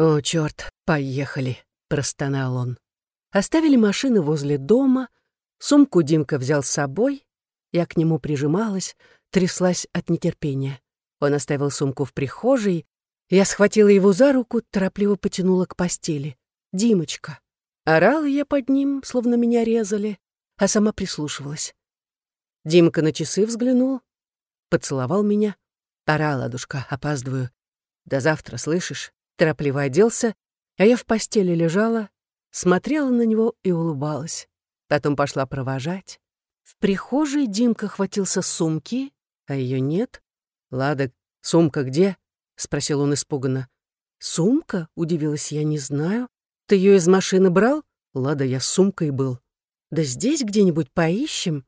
«О, черт, поехали!» — простонал он. Оставили машину возле дома, сумку Димка взял с собой, я к нему прижималась, тряслась от нетерпения. Он оставил сумку в прихожей, я схватила его за руку, торопливо потянула к постели. «Димочка!» Орала я под ним, словно меня резали, а сама прислушивалась. Димка на часы взглянул, поцеловал меня. «Пора, ладушка, опаздываю. До завтра, слышишь?» Торопливо оделся, а я в постели лежала, смотрела на него и улыбалась. Потом пошла провожать. В прихожей Димка хватился сумки, а ее нет. «Лада, сумка где?» — спросил он испуганно. «Сумка?» — удивилась я, не знаю. «Ты ее из машины брал?» «Лада, я с сумкой был». «Да здесь где-нибудь поищем?»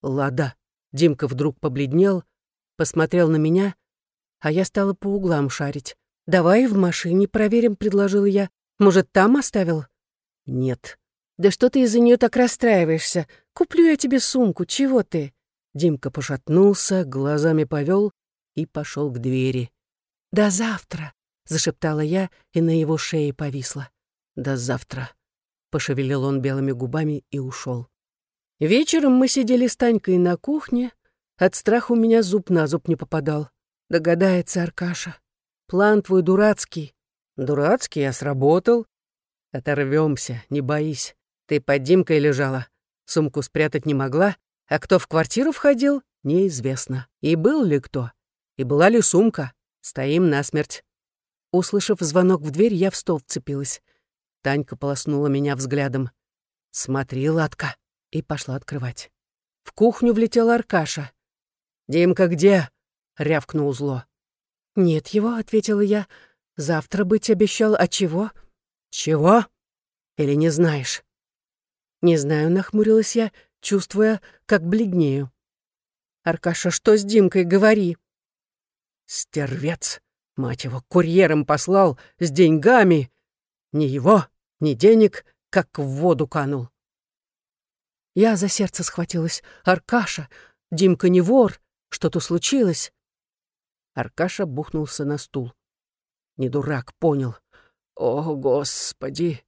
«Лада». Димка вдруг побледнел, посмотрел на меня, а я стала по углам шарить. «Давай в машине проверим», — предложил я. «Может, там оставил?» «Нет». «Да что ты из-за нее так расстраиваешься? Куплю я тебе сумку, чего ты?» Димка пошатнулся, глазами повел и пошел к двери. «До завтра», — зашептала я и на его шее повисла. «До завтра», — пошевелил он белыми губами и ушел. Вечером мы сидели с Танькой на кухне. От страха у меня зуб на зуб не попадал. Догадается Аркаша. План твой дурацкий. Дурацкий, я сработал. Оторвемся, не боись. Ты под Димкой лежала. Сумку спрятать не могла. А кто в квартиру входил, неизвестно. И был ли кто? И была ли сумка? Стоим насмерть. Услышав звонок в дверь, я в стол вцепилась. Танька полоснула меня взглядом. «Смотри, Ладка!» и пошла открывать. В кухню влетел Аркаша. «Димка где?» — рявкнул зло. «Нет его», — ответила я. «Завтра быть обещал. А чего?» «Чего? Или не знаешь?» «Не знаю», — нахмурилась я, чувствуя, как бледнею. «Аркаша, что с Димкой? Говори». «Стервец! Мать его, курьером послал, с деньгами! Ни его, ни денег, как в воду канул». Я за сердце схватилась. «Аркаша! Димка не вор! Что-то случилось!» Аркаша бухнулся на стул. Не дурак, понял. «О, Господи!»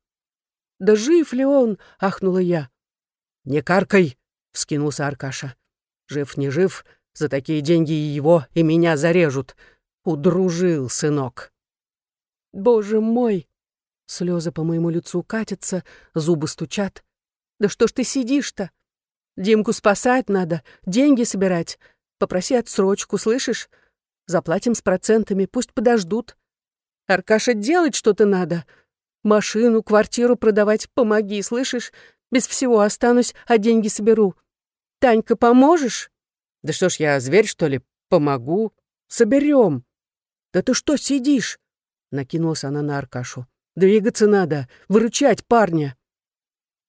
«Да жив ли он?» — ахнула я. «Не каркай!» — вскинулся Аркаша. «Жив, не жив, за такие деньги и его, и меня зарежут. Удружил, сынок!» «Боже мой!» Слезы по моему лицу катятся, зубы стучат. «Да что ж ты сидишь-то? Димку спасать надо, деньги собирать. Попроси отсрочку, слышишь? Заплатим с процентами, пусть подождут. Аркаша, делать что-то надо. Машину, квартиру продавать, помоги, слышишь? Без всего останусь, а деньги соберу. Танька, поможешь? Да что ж я, зверь, что ли? Помогу. Соберем. Да ты что сидишь? Накинулась она на Аркашу. Двигаться надо, выручать парня.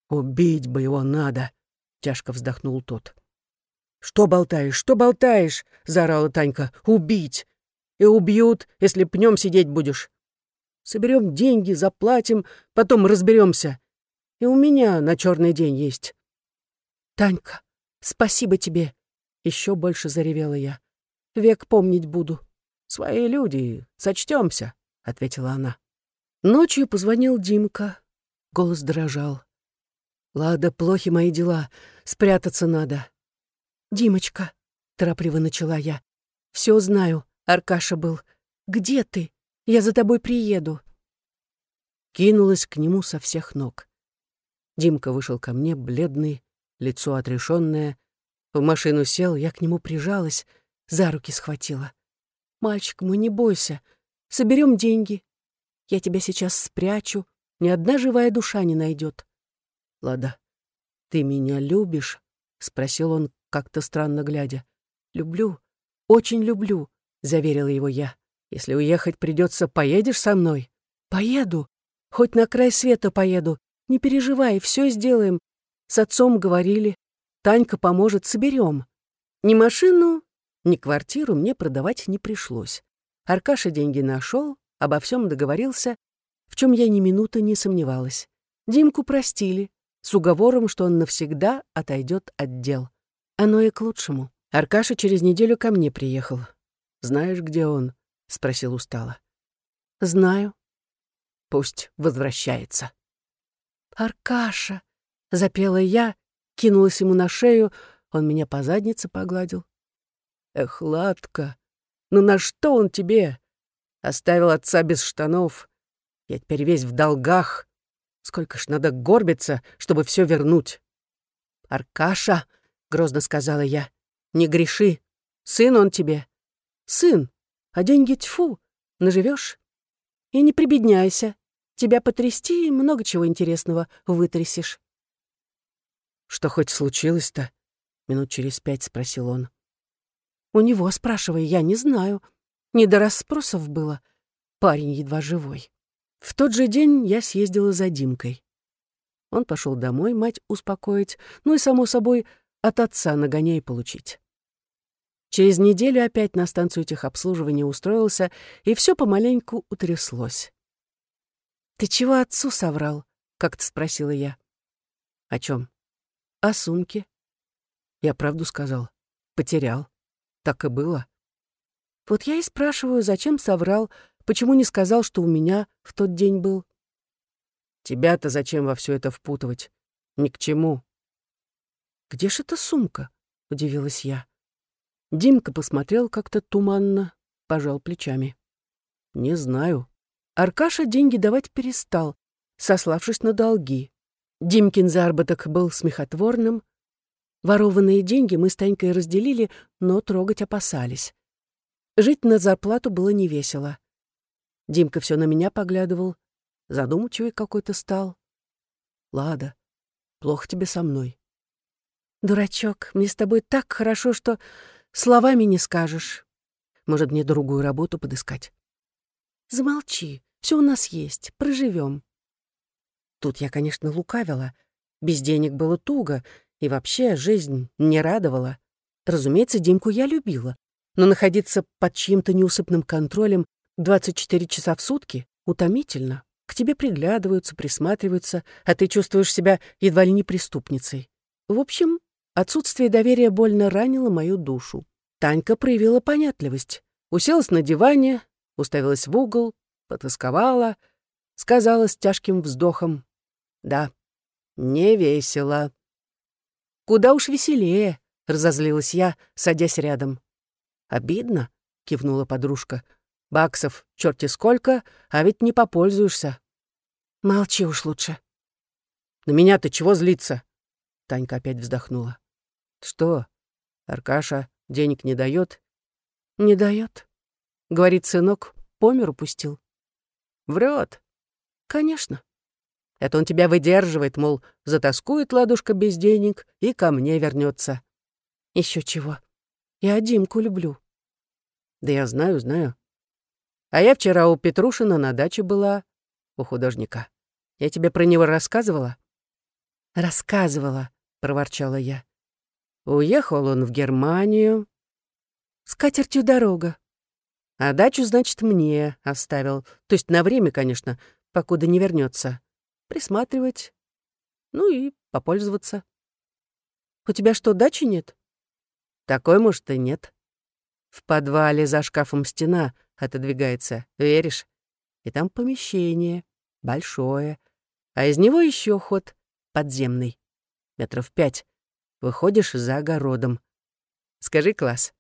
Убить бы его надо, тяжко вздохнул тот. «Что болтаешь, что болтаешь?» — заорала Танька. «Убить! И убьют, если пнем сидеть будешь. Соберем деньги, заплатим, потом разберемся. И у меня на черный день есть». «Танька, спасибо тебе!» — еще больше заревела я. «Век помнить буду». «Свои люди, сочтемся», — ответила она. Ночью позвонил Димка. Голос дрожал. «Лада, плохи мои дела. Спрятаться надо. «Димочка», — торопливо начала я, — «все знаю, Аркаша был. Где ты? Я за тобой приеду». Кинулась к нему со всех ног. Димка вышел ко мне, бледный, лицо отрешенное. В машину сел, я к нему прижалась, за руки схватила. «Мальчик мой, не бойся, соберем деньги. Я тебя сейчас спрячу, ни одна живая душа не найдет. «Лада, ты меня любишь?» — спросил он, как-то странно глядя. «Люблю, очень люблю», — заверила его я. «Если уехать придется, поедешь со мной?» «Поеду. Хоть на край света поеду. Не переживай, все сделаем. С отцом говорили. Танька поможет, соберем. Ни машину, ни квартиру мне продавать не пришлось. Аркаша деньги нашел, обо всем договорился, в чем я ни минуты не сомневалась. Димку простили, с уговором, что он навсегда отойдет от дел. Оно и к лучшему. Аркаша через неделю ко мне приехал. «Знаешь, где он?» — спросил устало. «Знаю». Пусть возвращается. «Аркаша!» — запела я, кинулась ему на шею, он меня по заднице погладил. «Эх, Ладка, ну на что он тебе? Оставил отца без штанов. Я теперь весь в долгах. Сколько ж надо горбиться, чтобы все вернуть?» «Аркаша!» — грозно сказала я. «Не греши. Сын он тебе. Сын, а деньги тьфу, наживешь. И не прибедняйся. Тебя потрясти и много чего интересного вытрясешь. «Что хоть случилось-то?» — минут через пять спросил он. «У него, спрашивай, я не знаю. Не до расспросов было. Парень едва живой. В тот же день я съездила за Димкой. Он пошел домой мать успокоить, ну и, само собой, от отца нагоняй получить. Через неделю опять на станцию техобслуживания устроился, и все помаленьку утряслось. «Ты чего отцу соврал?» — как-то спросила я. «О чем? «О сумке». Я правду сказал. Потерял. Так и было. Вот я и спрашиваю, зачем соврал, почему не сказал, что у меня в тот день был. Тебя-то зачем во все это впутывать? Ни к чему. «Где ж эта сумка?» — удивилась я. Димка посмотрел как-то туманно, пожал плечами. «Не знаю. Аркаша деньги давать перестал, сославшись на долги. Димкин заработок был смехотворным. Ворованные деньги мы с Танькой разделили, но трогать опасались. Жить на зарплату было невесело. Димка все на меня поглядывал, задумчивый какой-то стал. «Лада, плохо тебе со мной». «Дурачок, мне с тобой так хорошо, что словами не скажешь. Может, мне другую работу подыскать?» «Замолчи, все у нас есть, проживем. Тут я, конечно, лукавила. Без денег было туго, и вообще жизнь не радовала. Разумеется, Димку я любила, но находиться под чьим-то неусыпным контролем 24 часа в сутки утомительно. К тебе приглядываются, присматриваются, а ты чувствуешь себя едва ли не преступницей. В общем, отсутствие доверия больно ранило мою душу. Танька проявила понятливость. Уселась на диване, уставилась в угол, потасковала, сказала с тяжким вздохом. «Да, не весело». «Куда уж веселее», — разозлилась я, садясь рядом. «Обидно», — кивнула подружка. «Баксов черти сколько, а ведь не попользуешься». «Молчи уж лучше». «На меня-то чего злиться?» Танька опять вздохнула. «Что, Аркаша денег не дает? «Не дает. Говорит, сынок, по миру пустил. Врет. Конечно. Это он тебя выдерживает, мол, затаскует ладушка без денег и ко мне вернется. Еще чего. Я Димку люблю. Да я знаю, знаю. А я вчера у Петрушина на даче была, у художника. Я тебе про него рассказывала? Рассказывала, проворчала я. Уехал он в Германию. С катертью дорога. А дачу, значит, мне оставил. То есть на время, конечно, покуда не вернется. Присматривать. Ну и попользоваться. У тебя что, дачи нет? Такой, может, и нет. В подвале за шкафом стена отодвигается, веришь? И там помещение, большое. А из него еще ход подземный. Метров пять. Выходишь за огородом. Скажи, класс.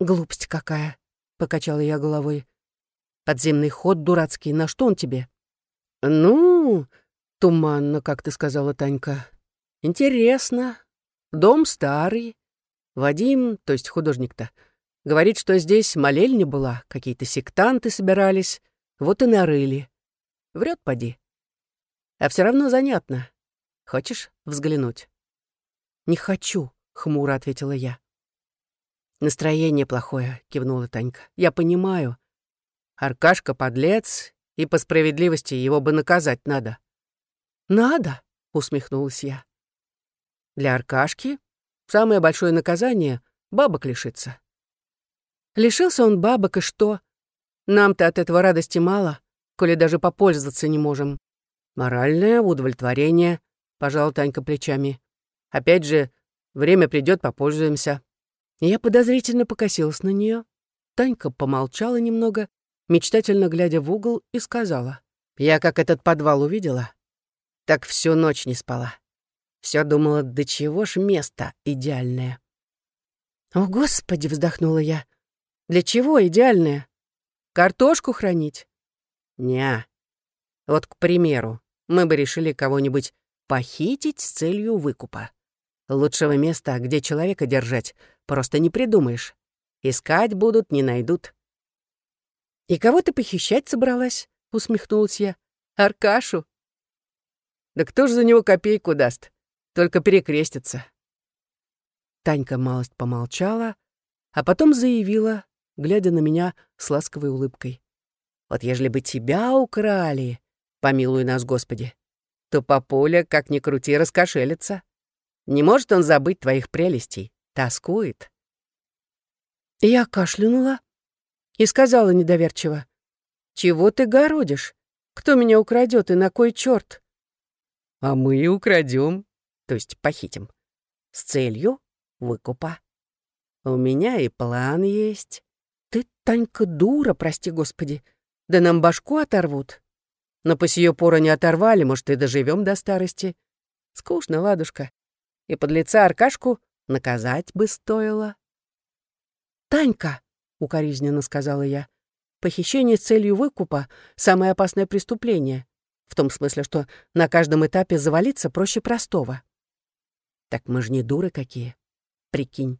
Глупость какая покачала я головой. Подземный ход дурацкий, на что он тебе? Ну, туманно, как ты сказала, Танька. Интересно. Дом старый. Вадим, то есть художник-то, говорит, что здесь молельня была, какие-то сектанты собирались, вот и нарыли. Врет, поди. А все равно занятно. Хочешь взглянуть? Не хочу, хмуро ответила я. «Настроение плохое», — кивнула Танька. «Я понимаю. Аркашка подлец, и по справедливости его бы наказать надо». «Надо», — усмехнулась я. «Для Аркашки самое большое наказание — бабок лишиться». Лишился он бабок, и что? Нам-то от этого радости мало, коли даже попользоваться не можем. Моральное удовлетворение, — пожал Танька плечами. Опять же, время придет, попользуемся. Я подозрительно покосилась на нее. Танька помолчала немного, мечтательно глядя в угол, и сказала. Я как этот подвал увидела, так всю ночь не спала. Все думала, до чего ж место идеальное. «О, Господи!» — вздохнула я. «Для чего идеальное? Картошку хранить?» «Не. Вот, к примеру, мы бы решили кого-нибудь похитить с целью выкупа. Лучшего места, где человека держать, просто не придумаешь. Искать будут, не найдут. «И кого ты похищать собралась?» — усмехнулась я. «Аркашу». «Да кто ж за него копейку даст? Только перекрестится». Танька малость помолчала, а потом заявила, глядя на меня с ласковой улыбкой. «Вот ежели бы тебя украли, помилуй нас, Господи, то папуля, как ни крути, раскошелится. Не может он забыть твоих прелестей, тоскует». Я кашлянула и сказала недоверчиво. «Чего ты городишь? Кто меня украдет и на кой черт?» «А мы и украдем, то есть похитим. С целью выкупа. У меня и план есть. Ты, Танька, дура, прости господи. Да нам башку оторвут. Но по сие пору не оторвали, может, и доживем до старости. Скучно, ладушка. И под лица Аркашку наказать бы стоило. «Танька!» — укоризненно сказала я. «Похищение с целью выкупа — самое опасное преступление. В том смысле, что на каждом этапе завалиться проще простого». «Так мы же не дуры какие. Прикинь.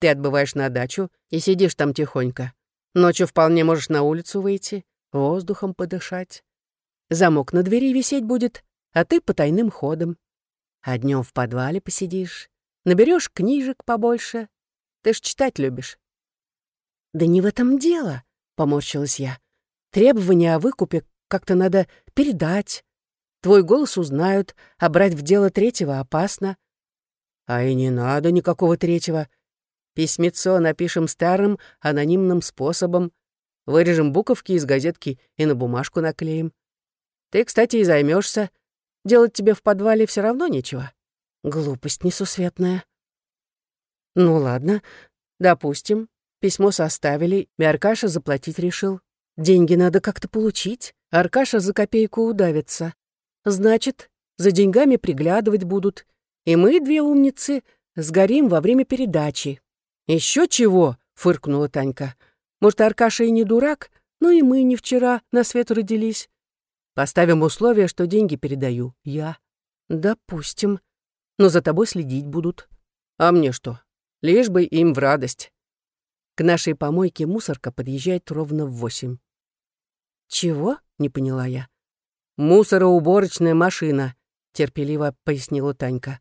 Ты отбываешь на дачу и сидишь там тихонько. Ночью вполне можешь на улицу выйти, воздухом подышать. Замок на двери висеть будет, а ты по тайным ходам. А днем в подвале посидишь, наберешь книжек побольше. Ты ж читать любишь. «Да не в этом дело», — поморщилась я. «Требования о выкупе как-то надо передать. Твой голос узнают, а брать в дело третьего опасно». «А и не надо никакого третьего. Письмецо напишем старым, анонимным способом, вырежем буковки из газетки и на бумажку наклеим. Ты, кстати, и займешься. Делать тебе в подвале все равно нечего. Глупость несусветная. Ну ладно, допустим, Письмо составили, и Аркаша заплатить решил. Деньги надо как-то получить. Аркаша за копейку удавится. Значит, за деньгами приглядывать будут. И мы, две умницы, сгорим во время передачи. Еще чего?» — фыркнула Танька. «Может, Аркаша и не дурак, но и мы не вчера на свет родились. Поставим условие, что деньги передаю я. Допустим. Но за тобой следить будут. А мне что? Лишь бы им в радость. К нашей помойке мусорка подъезжает ровно в восемь. «Чего?» — не поняла я. «Мусороуборочная машина», — терпеливо пояснила Танька.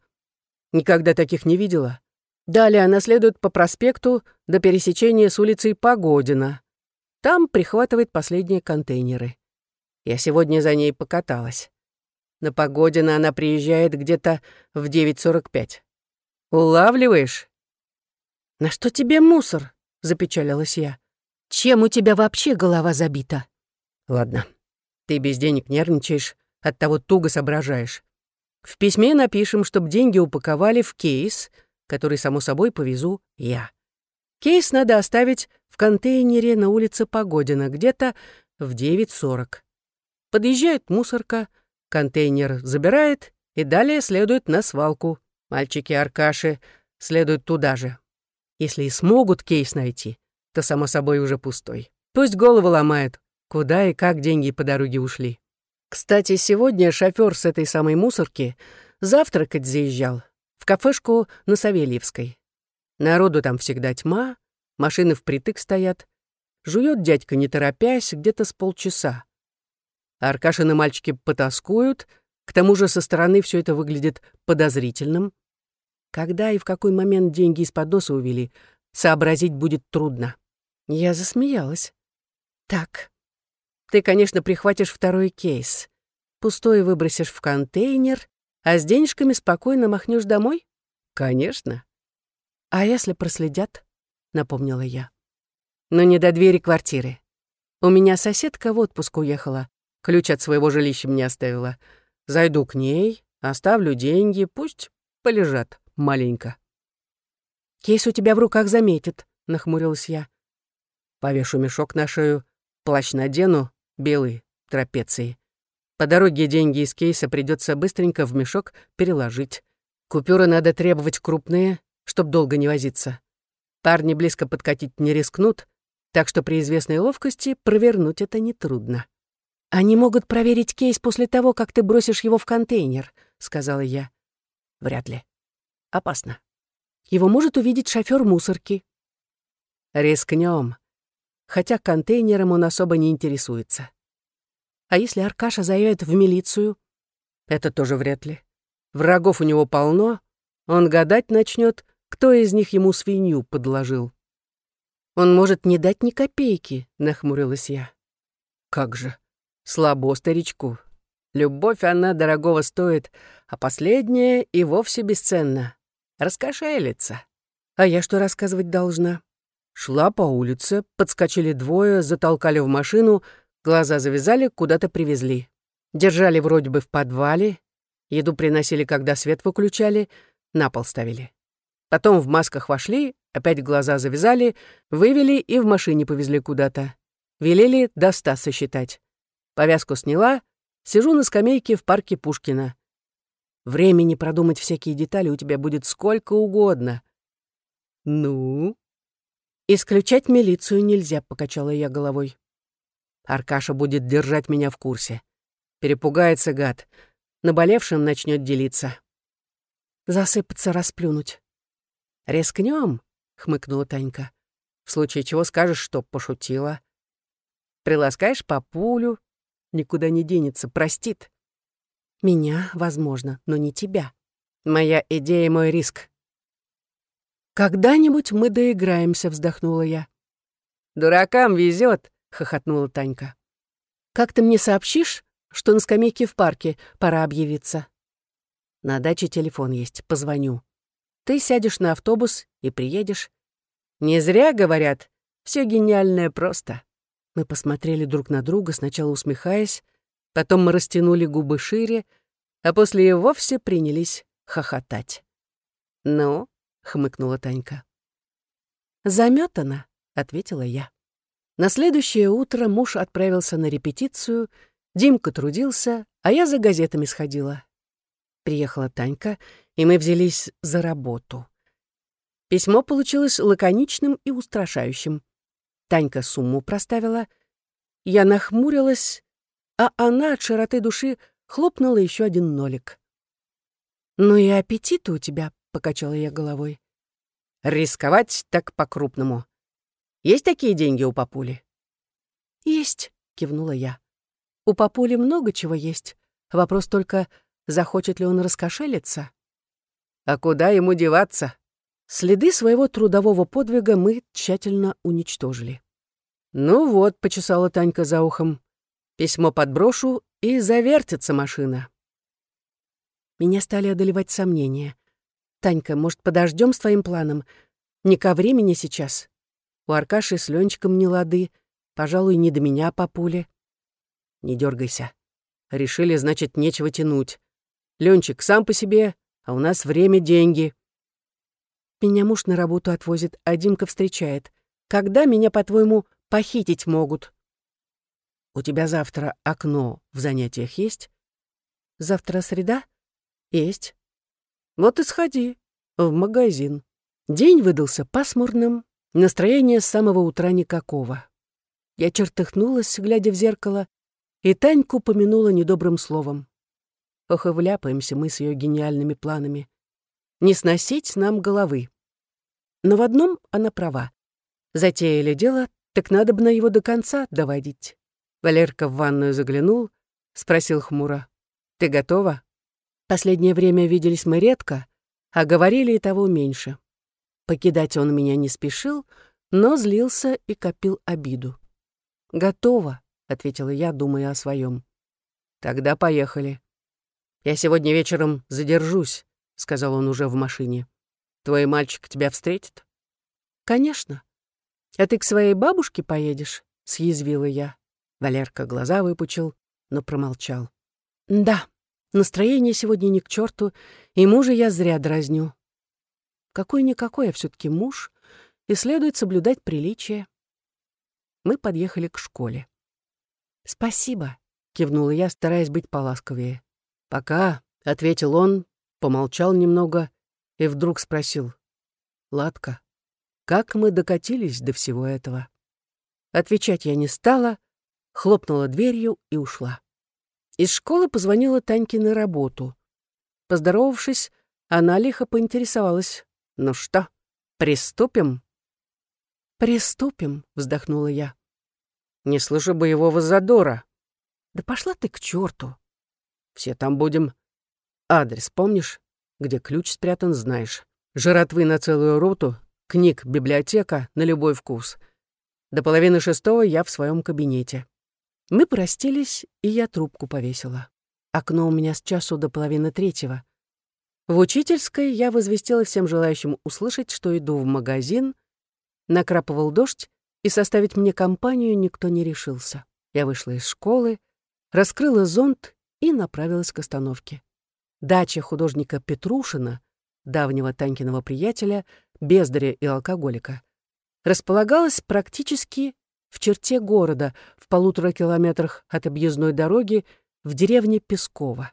«Никогда таких не видела. Далее она следует по проспекту до пересечения с улицей Погодина. Там прихватывает последние контейнеры. Я сегодня за ней покаталась. На Погодина она приезжает где-то в 9.45. Улавливаешь? «На что тебе мусор?» — запечалилась я. «Чем у тебя вообще голова забита?» «Ладно, ты без денег нервничаешь, оттого туго соображаешь. В письме напишем, чтобы деньги упаковали в кейс, который, само собой, повезу я. Кейс надо оставить в контейнере на улице Погодина, где-то в 9.40. Подъезжает мусорка, контейнер забирает, и далее следует на свалку. Мальчики Аркаши следуют туда же. Если и смогут кейс найти, то, само собой, уже пустой. Пусть голову ломает, куда и как деньги по дороге ушли. Кстати, сегодня шофёр с этой самой мусорки завтракать заезжал в кафешку на Савельевской. Народу там всегда тьма, машины впритык стоят. Жует дядька, не торопясь, где-то с полчаса. Аркашины мальчики потаскуют, к тому же со стороны все это выглядит подозрительным. Когда и в какой момент деньги из-под носа увели, сообразить будет трудно. Я засмеялась. Так, ты, конечно, прихватишь второй кейс. Пустой выбросишь в контейнер, а с денежками спокойно махнешь домой? Конечно. А если проследят? Напомнила я. Но не до двери квартиры. У меня соседка в отпуск уехала. Ключ от своего жилища мне оставила. Зайду к ней, оставлю деньги, пусть полежат маленько. «Кейс у тебя в руках заметит», — нахмурилась я. «Повешу мешок на шею, плащ надену, белый, трапеции. По дороге деньги из кейса придется быстренько в мешок переложить. Купюры надо требовать крупные, чтоб долго не возиться. Парни близко подкатить не рискнут, так что при известной ловкости провернуть это нетрудно. «Они могут проверить кейс после того, как ты бросишь его в контейнер», — сказала я. «Вряд ли. Опасно. Его может увидеть шофёр мусорки». «Рискнем. Хотя контейнером он особо не интересуется. А если Аркаша заявит в милицию? Это тоже вряд ли. Врагов у него полно, он гадать начнет, кто из них ему свинью подложил. Он может не дать ни копейки, нахмурилась я. Как же, слабо старичку. Любовь она дорогого стоит, а последняя и вовсе бесценна. Раскошелится. А я что рассказывать должна? Шла по улице, подскочили двое, затолкали в машину, Глаза завязали, куда-то привезли. Держали вроде бы в подвале, еду приносили, когда свет выключали, на пол ставили. Потом в масках вошли, опять глаза завязали, вывели и в машине повезли куда-то. Велели до ста сосчитать. Повязку сняла, сижу на скамейке в парке Пушкина. Времени продумать всякие детали у тебя будет сколько угодно. Ну? Исключать милицию нельзя, покачала я головой. Аркаша будет держать меня в курсе. Перепугается гад. Наболевшим начнет делиться. Засыпаться, расплюнуть. «Рискнем», — хмыкнула Танька. «В случае чего скажешь, что пошутила. Приласкаешь по пулю, никуда не денется, простит. Меня, возможно, но не тебя. Моя идея — мой риск». «Когда-нибудь мы доиграемся», — вздохнула я. «Дуракам везет, — хохотнула Танька. «Как ты мне сообщишь, что на скамейке в парке пора объявиться?» «На даче телефон есть, позвоню. Ты сядешь на автобус и приедешь. Не зря, говорят, все гениальное просто». Мы посмотрели друг на друга, сначала усмехаясь, потом мы растянули губы шире, а после и вовсе принялись хохотать. «Ну?» — хмыкнула Танька. «Заметана», — ответила я. На следующее утро муж отправился на репетицию, Димка трудился, а я за газетами сходила. Приехала Танька, и мы взялись за работу. Письмо получилось лаконичным и устрашающим. Танька сумму проставила, я нахмурилась, а она от широты души хлопнула еще один нолик. «Ну и аппетит у тебя», — покачала я головой. «Рисковать так по-крупному. Есть такие деньги у папули?» «Есть», — кивнула я. «У папули много чего есть. Вопрос только, захочет ли он раскошелиться?» «А куда ему деваться?» Следы своего трудового подвига мы тщательно уничтожили. «Ну вот», — почесала Танька за ухом, — «письмо подброшу, и завертится машина». Меня стали одолевать сомнения. «Танька, может, подождем с твоим планом? Не ко времени сейчас. У Аркаши с Ленчиком не лады. Пожалуй, не до меня по пуле. Не дергайся. Решили, значит, нечего тянуть. Ленчик сам по себе, а у нас время — деньги. Меня муж на работу отвозит, а Димка встречает. Когда меня, по-твоему, похитить могут? У тебя завтра окно в занятиях есть? Завтра среда? Есть. Вот и сходи в магазин. День выдался пасмурным, Настроение с самого утра никакого. Я чертыхнулась, глядя в зеркало, и Таньку помянула недобрым словом. Ох и вляпаемся мы с ее гениальными планами. Не сносить нам головы. Но в одном она права. Затеяли дело, так надо бы на его до конца доводить. Валерка в ванную заглянул, спросил хмуро. «Ты готова?» Последнее время виделись мы редко, а говорили и того меньше. Покидать он меня не спешил, но злился и копил обиду. «Готово», — ответила я, думая о своем. «Тогда поехали». «Я сегодня вечером задержусь», — сказал он уже в машине. «Твой мальчик тебя встретит?» «Конечно. А ты к своей бабушке поедешь?» — съязвила я. Валерка глаза выпучил, но промолчал. «Да, настроение сегодня не к черту, и мужа я зря дразню. Какой-никакой, а все таки муж, и следует соблюдать приличие. Мы подъехали к школе. «Спасибо», — кивнула я, стараясь быть поласковее. «Пока», — ответил он, помолчал немного и вдруг спросил. «Ладка, как мы докатились до всего этого?» Отвечать я не стала, хлопнула дверью и ушла. Из школы позвонила Таньке на работу. Поздоровавшись, она лихо поинтересовалась. «Ну что, приступим?» «Приступим», — вздохнула я. «Не слышу боевого задора». «Да пошла ты к черту. «Все там будем. Адрес помнишь? Где ключ спрятан, знаешь. Жратвы на целую роту, книг, библиотека, на любой вкус. До половины шестого я в своем кабинете». Мы простились, и я трубку повесила. Окно у меня с часу до половины третьего. В учительской я возвестила всем желающим услышать, что иду в магазин. Накрапывал дождь, и составить мне компанию никто не решился. Я вышла из школы, раскрыла зонт и направилась к остановке. Дача художника Петрушина, давнего Танькиного приятеля, бездаря и алкоголика, располагалась практически в черте города, в полутора километрах от объездной дороги, в деревне Песково.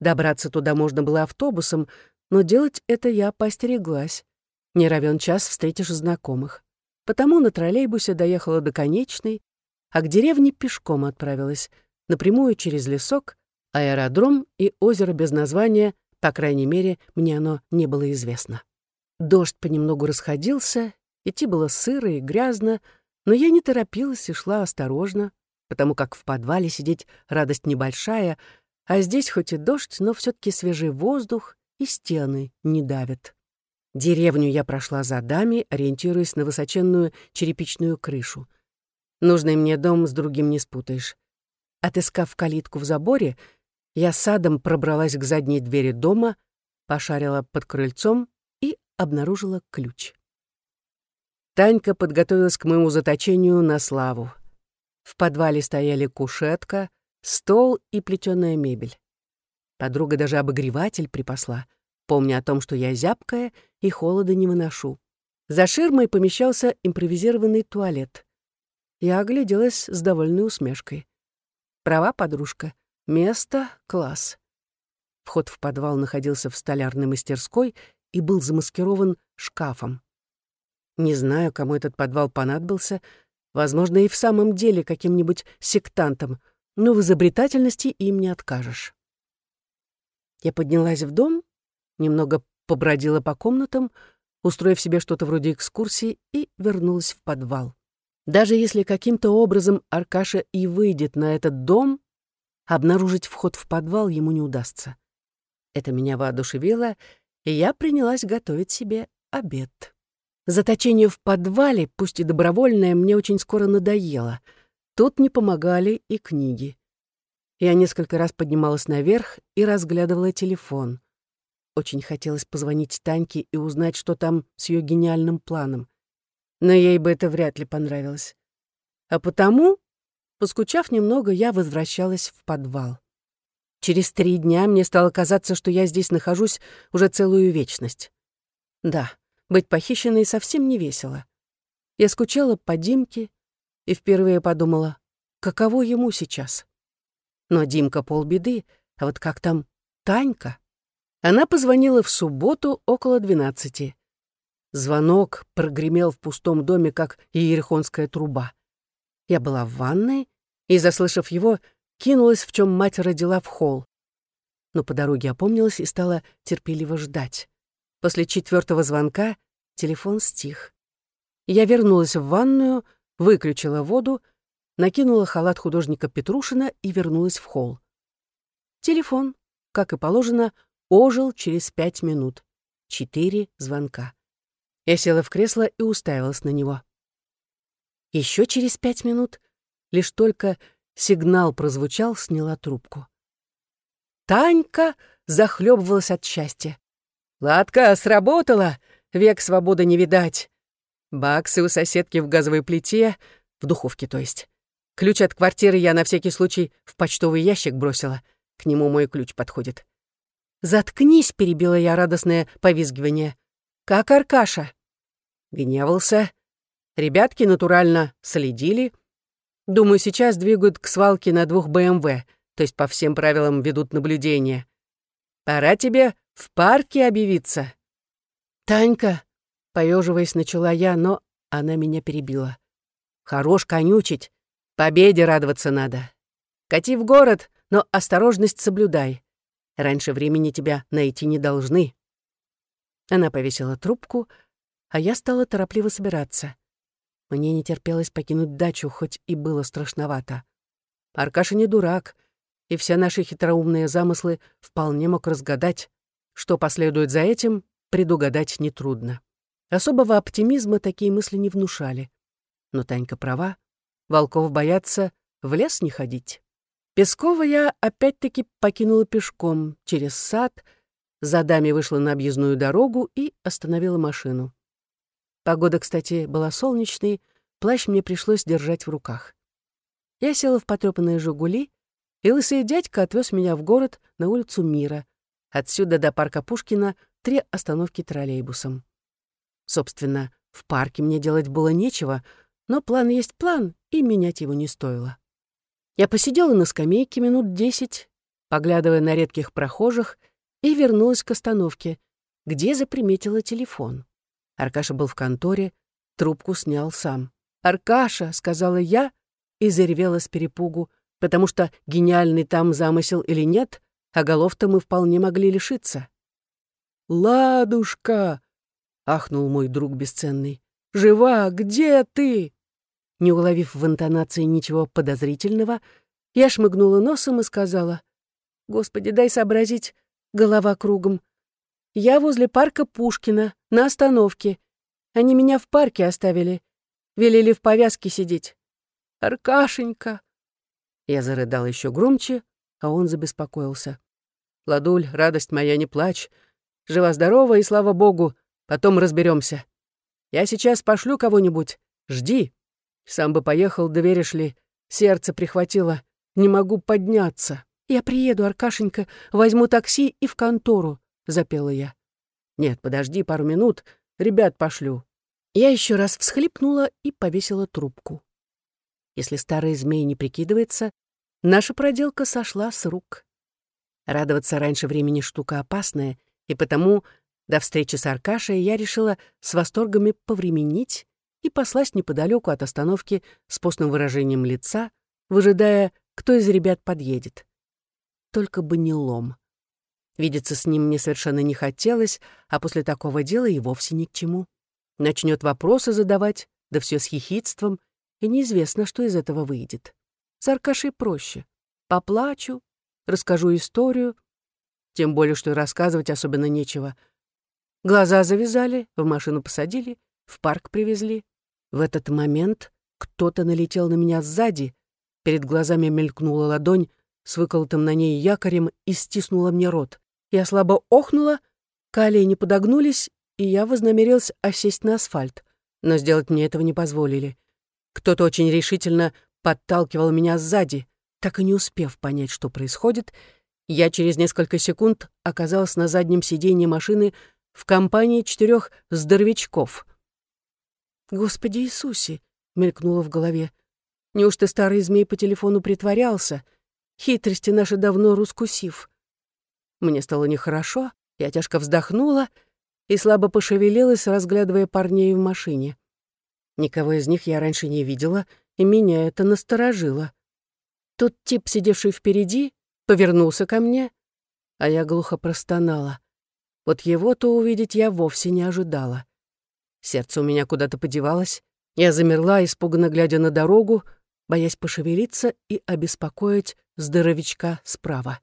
Добраться туда можно было автобусом, но делать это я постереглась. Не равен час встретишь знакомых. Потому на троллейбусе доехала до конечной, а к деревне пешком отправилась, напрямую через лесок, аэродром и озеро без названия, по крайней мере, мне оно не было известно. Дождь понемногу расходился, идти было сыро и грязно, но я не торопилась и шла осторожно, потому как в подвале сидеть радость небольшая, а здесь хоть и дождь, но все таки свежий воздух и стены не давят. Деревню я прошла за дами, ориентируясь на высоченную черепичную крышу. Нужный мне дом с другим не спутаешь. Отыскав калитку в заборе, я садом пробралась к задней двери дома, пошарила под крыльцом и обнаружила ключ. Танька подготовилась к моему заточению на славу. В подвале стояли кушетка, стол и плетеная мебель. Подруга даже обогреватель припасла, помня о том, что я зябкая и холода не выношу. За ширмой помещался импровизированный туалет. Я огляделась с довольной усмешкой. Права, подружка. Место — класс. Вход в подвал находился в столярной мастерской и был замаскирован шкафом. Не знаю, кому этот подвал понадобился, возможно, и в самом деле каким-нибудь сектантом, но в изобретательности им не откажешь. Я поднялась в дом, немного побродила по комнатам, устроив себе что-то вроде экскурсии, и вернулась в подвал. Даже если каким-то образом Аркаша и выйдет на этот дом, обнаружить вход в подвал ему не удастся. Это меня воодушевило, и я принялась готовить себе обед. Заточение в подвале, пусть и добровольное, мне очень скоро надоело. Тут не помогали и книги. Я несколько раз поднималась наверх и разглядывала телефон. Очень хотелось позвонить Таньке и узнать, что там с ее гениальным планом но ей бы это вряд ли понравилось. А потому, поскучав немного, я возвращалась в подвал. Через три дня мне стало казаться, что я здесь нахожусь уже целую вечность. Да, быть похищенной совсем не весело. Я скучала по Димке и впервые подумала, каково ему сейчас. Но Димка полбеды, а вот как там Танька? Она позвонила в субботу около двенадцати. Звонок прогремел в пустом доме, как иерихонская труба. Я была в ванной и, заслышав его, кинулась, в чем мать родила в холл. Но по дороге опомнилась и стала терпеливо ждать. После четвертого звонка телефон стих. Я вернулась в ванную, выключила воду, накинула халат художника Петрушина и вернулась в холл. Телефон, как и положено, ожил через пять минут. Четыре звонка. Я села в кресло и уставилась на него. Еще через пять минут, лишь только сигнал прозвучал, сняла трубку. Танька захлебывалась от счастья. «Ладка, сработала! Век свободы не видать! Баксы у соседки в газовой плите, в духовке, то есть. Ключ от квартиры я на всякий случай в почтовый ящик бросила. К нему мой ключ подходит. «Заткнись!» — перебила я радостное повизгивание. «Как Аркаша?» Гневался. Ребятки натурально следили. Думаю, сейчас двигают к свалке на двух БМВ, то есть по всем правилам ведут наблюдение. Пора тебе в парке объявиться. Танька, поеживаясь, начала я, но она меня перебила. Хорош конючить, победе радоваться надо. Кати в город, но осторожность соблюдай. Раньше времени тебя найти не должны. Она повесила трубку, а я стала торопливо собираться. Мне не терпелось покинуть дачу, хоть и было страшновато. Аркаша не дурак, и все наши хитроумные замыслы вполне мог разгадать. Что последует за этим, предугадать нетрудно. Особого оптимизма такие мысли не внушали. Но Танька права, волков боятся в лес не ходить. Пескова я опять-таки покинула пешком через сад, за дами вышла на объездную дорогу и остановила машину. Погода, кстати, была солнечной, плащ мне пришлось держать в руках. Я села в потрёпанные «Жигули», и лысый дядька отвез меня в город на улицу Мира. Отсюда до парка Пушкина три остановки троллейбусом. Собственно, в парке мне делать было нечего, но план есть план, и менять его не стоило. Я посидела на скамейке минут десять, поглядывая на редких прохожих, и вернулась к остановке, где заприметила телефон. Аркаша был в конторе, трубку снял сам. «Аркаша!» — сказала я и заревела с перепугу, потому что гениальный там замысел или нет, а голов-то мы вполне могли лишиться. «Ладушка!» — ахнул мой друг бесценный. «Жива! Где ты?» Не уловив в интонации ничего подозрительного, я шмыгнула носом и сказала, «Господи, дай сообразить, голова кругом. Я возле парка Пушкина, на остановке. Они меня в парке оставили. Велели в повязке сидеть. Аркашенька!» Я зарыдал еще громче, а он забеспокоился. «Ладуль, радость моя, не плачь. Жива-здорова и слава богу, потом разберемся. Я сейчас пошлю кого-нибудь. Жди. Сам бы поехал, доверишь ли. Сердце прихватило. Не могу подняться. Я приеду, Аркашенька, возьму такси и в контору запела я. «Нет, подожди пару минут, ребят пошлю». Я еще раз всхлипнула и повесила трубку. Если старый змей не прикидывается, наша проделка сошла с рук. Радоваться раньше времени штука опасная, и потому до встречи с Аркашей я решила с восторгами повременить и послать неподалеку от остановки с постным выражением лица, выжидая, кто из ребят подъедет. Только бы не лом. Видеться с ним мне совершенно не хотелось, а после такого дела и вовсе ни к чему. Начнет вопросы задавать, да все с хихидством, и неизвестно, что из этого выйдет. С Аркашей проще. Поплачу, расскажу историю, тем более, что рассказывать особенно нечего. Глаза завязали, в машину посадили, в парк привезли. В этот момент кто-то налетел на меня сзади, перед глазами мелькнула ладонь с выколотым на ней якорем и стиснула мне рот. Я слабо охнула, колени подогнулись, и я вознамерился осесть на асфальт, но сделать мне этого не позволили. Кто-то очень решительно подталкивал меня сзади, так и не успев понять, что происходит, я через несколько секунд оказалась на заднем сиденье машины в компании четырех здоровячков. «Господи Иисусе!» — мелькнуло в голове. «Неужто старый змей по телефону притворялся? Хитрости наши давно раскусив. Мне стало нехорошо, я тяжко вздохнула и слабо пошевелилась, разглядывая парней в машине. Никого из них я раньше не видела, и меня это насторожило. Тут тип, сидевший впереди, повернулся ко мне, а я глухо простонала. Вот его-то увидеть я вовсе не ожидала. Сердце у меня куда-то подевалось. Я замерла, испуганно глядя на дорогу, боясь пошевелиться и обеспокоить здоровячка справа.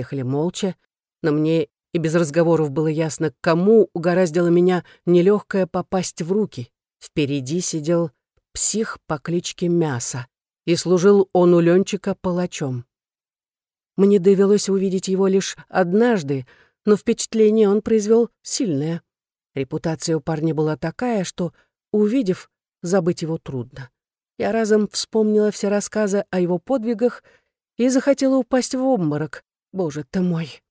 Ехали молча, но мне и без разговоров было ясно, кому угораздило меня нелегкое попасть в руки. Впереди сидел псих по кличке Мясо, и служил он у Ленчика палачом. Мне довелось увидеть его лишь однажды, но впечатление он произвел сильное. Репутация у парня была такая, что, увидев, забыть его трудно. Я разом вспомнила все рассказы о его подвигах и захотела упасть в обморок, Боже ты мой.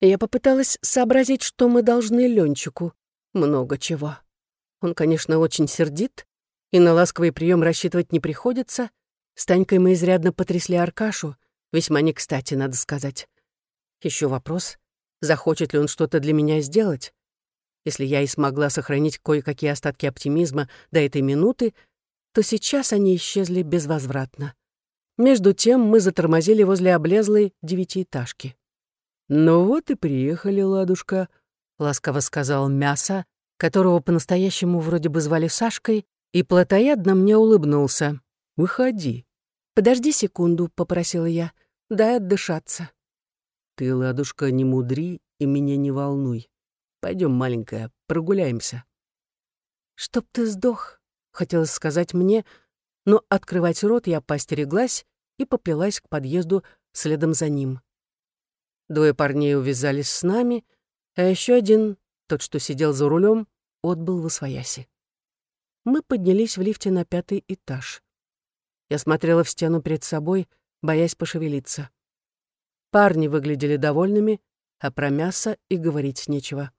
Я попыталась сообразить, что мы должны Ленчику. Много чего. Он, конечно, очень сердит, и на ласковый прием рассчитывать не приходится, С Танькой мы изрядно потрясли Аркашу, весьма не кстати, надо сказать. Еще вопрос, захочет ли он что-то для меня сделать. Если я и смогла сохранить кое-какие остатки оптимизма до этой минуты, то сейчас они исчезли безвозвратно. Между тем мы затормозили возле облезлой девятиэтажки. «Ну вот и приехали, ладушка», — ласково сказал мясо, которого по-настоящему вроде бы звали Сашкой, и плотоядно мне улыбнулся. «Выходи». «Подожди секунду», — попросила я. «Дай отдышаться». «Ты, ладушка, не мудри и меня не волнуй. Пойдем, маленькая, прогуляемся». «Чтоб ты сдох», — хотелось сказать мне, но открывать рот я постереглась и поплелась к подъезду следом за ним. Двое парней увязались с нами, а еще один, тот, что сидел за рулем, отбыл в освояси. Мы поднялись в лифте на пятый этаж. Я смотрела в стену перед собой, боясь пошевелиться. Парни выглядели довольными, а про мясо и говорить нечего.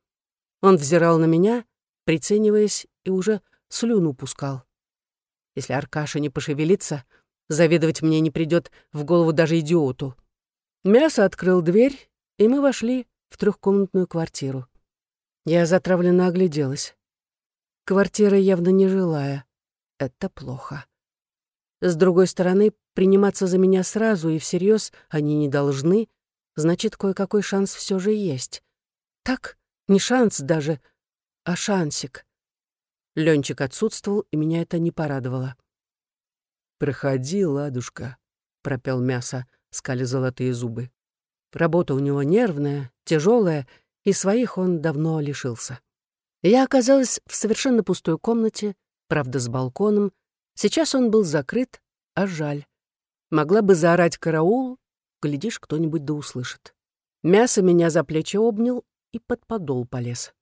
Он взирал на меня, прицениваясь, и уже слюну пускал. Если Аркаша не пошевелится, завидовать мне не придет в голову даже идиоту. Мясо открыл дверь, и мы вошли в трехкомнатную квартиру. Я затравленно огляделась. Квартира явно не жилая. Это плохо. С другой стороны, приниматься за меня сразу и всерьез они не должны, значит, кое-какой шанс все же есть. Так, не шанс даже, а шансик. Ленчик отсутствовал, и меня это не порадовало. «Проходи, ладушка», — пропел мясо, скали золотые зубы. Работа у него нервная, тяжелая, и своих он давно лишился. Я оказалась в совершенно пустой комнате, правда, с балконом. Сейчас он был закрыт, а жаль. Могла бы заорать караул, глядишь, кто-нибудь да услышит. Мясо меня за плечи обнял и под подол полез.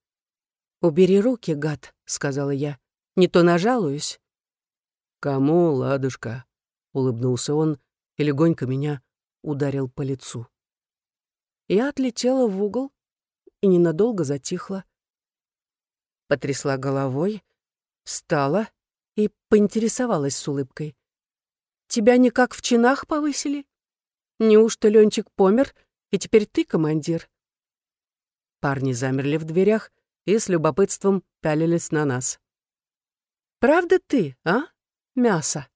«Убери руки, гад», — сказала я. «Не то нажалуюсь». «Кому, ладушка?» — улыбнулся он и легонько меня ударил по лицу. Я отлетела в угол и ненадолго затихла. Потрясла головой, встала и поинтересовалась с улыбкой. «Тебя никак в чинах повысили? Неужто Ленчик помер, и теперь ты командир?» Парни замерли в дверях, и с любопытством пялились на нас. «Правда ты, а, мясо?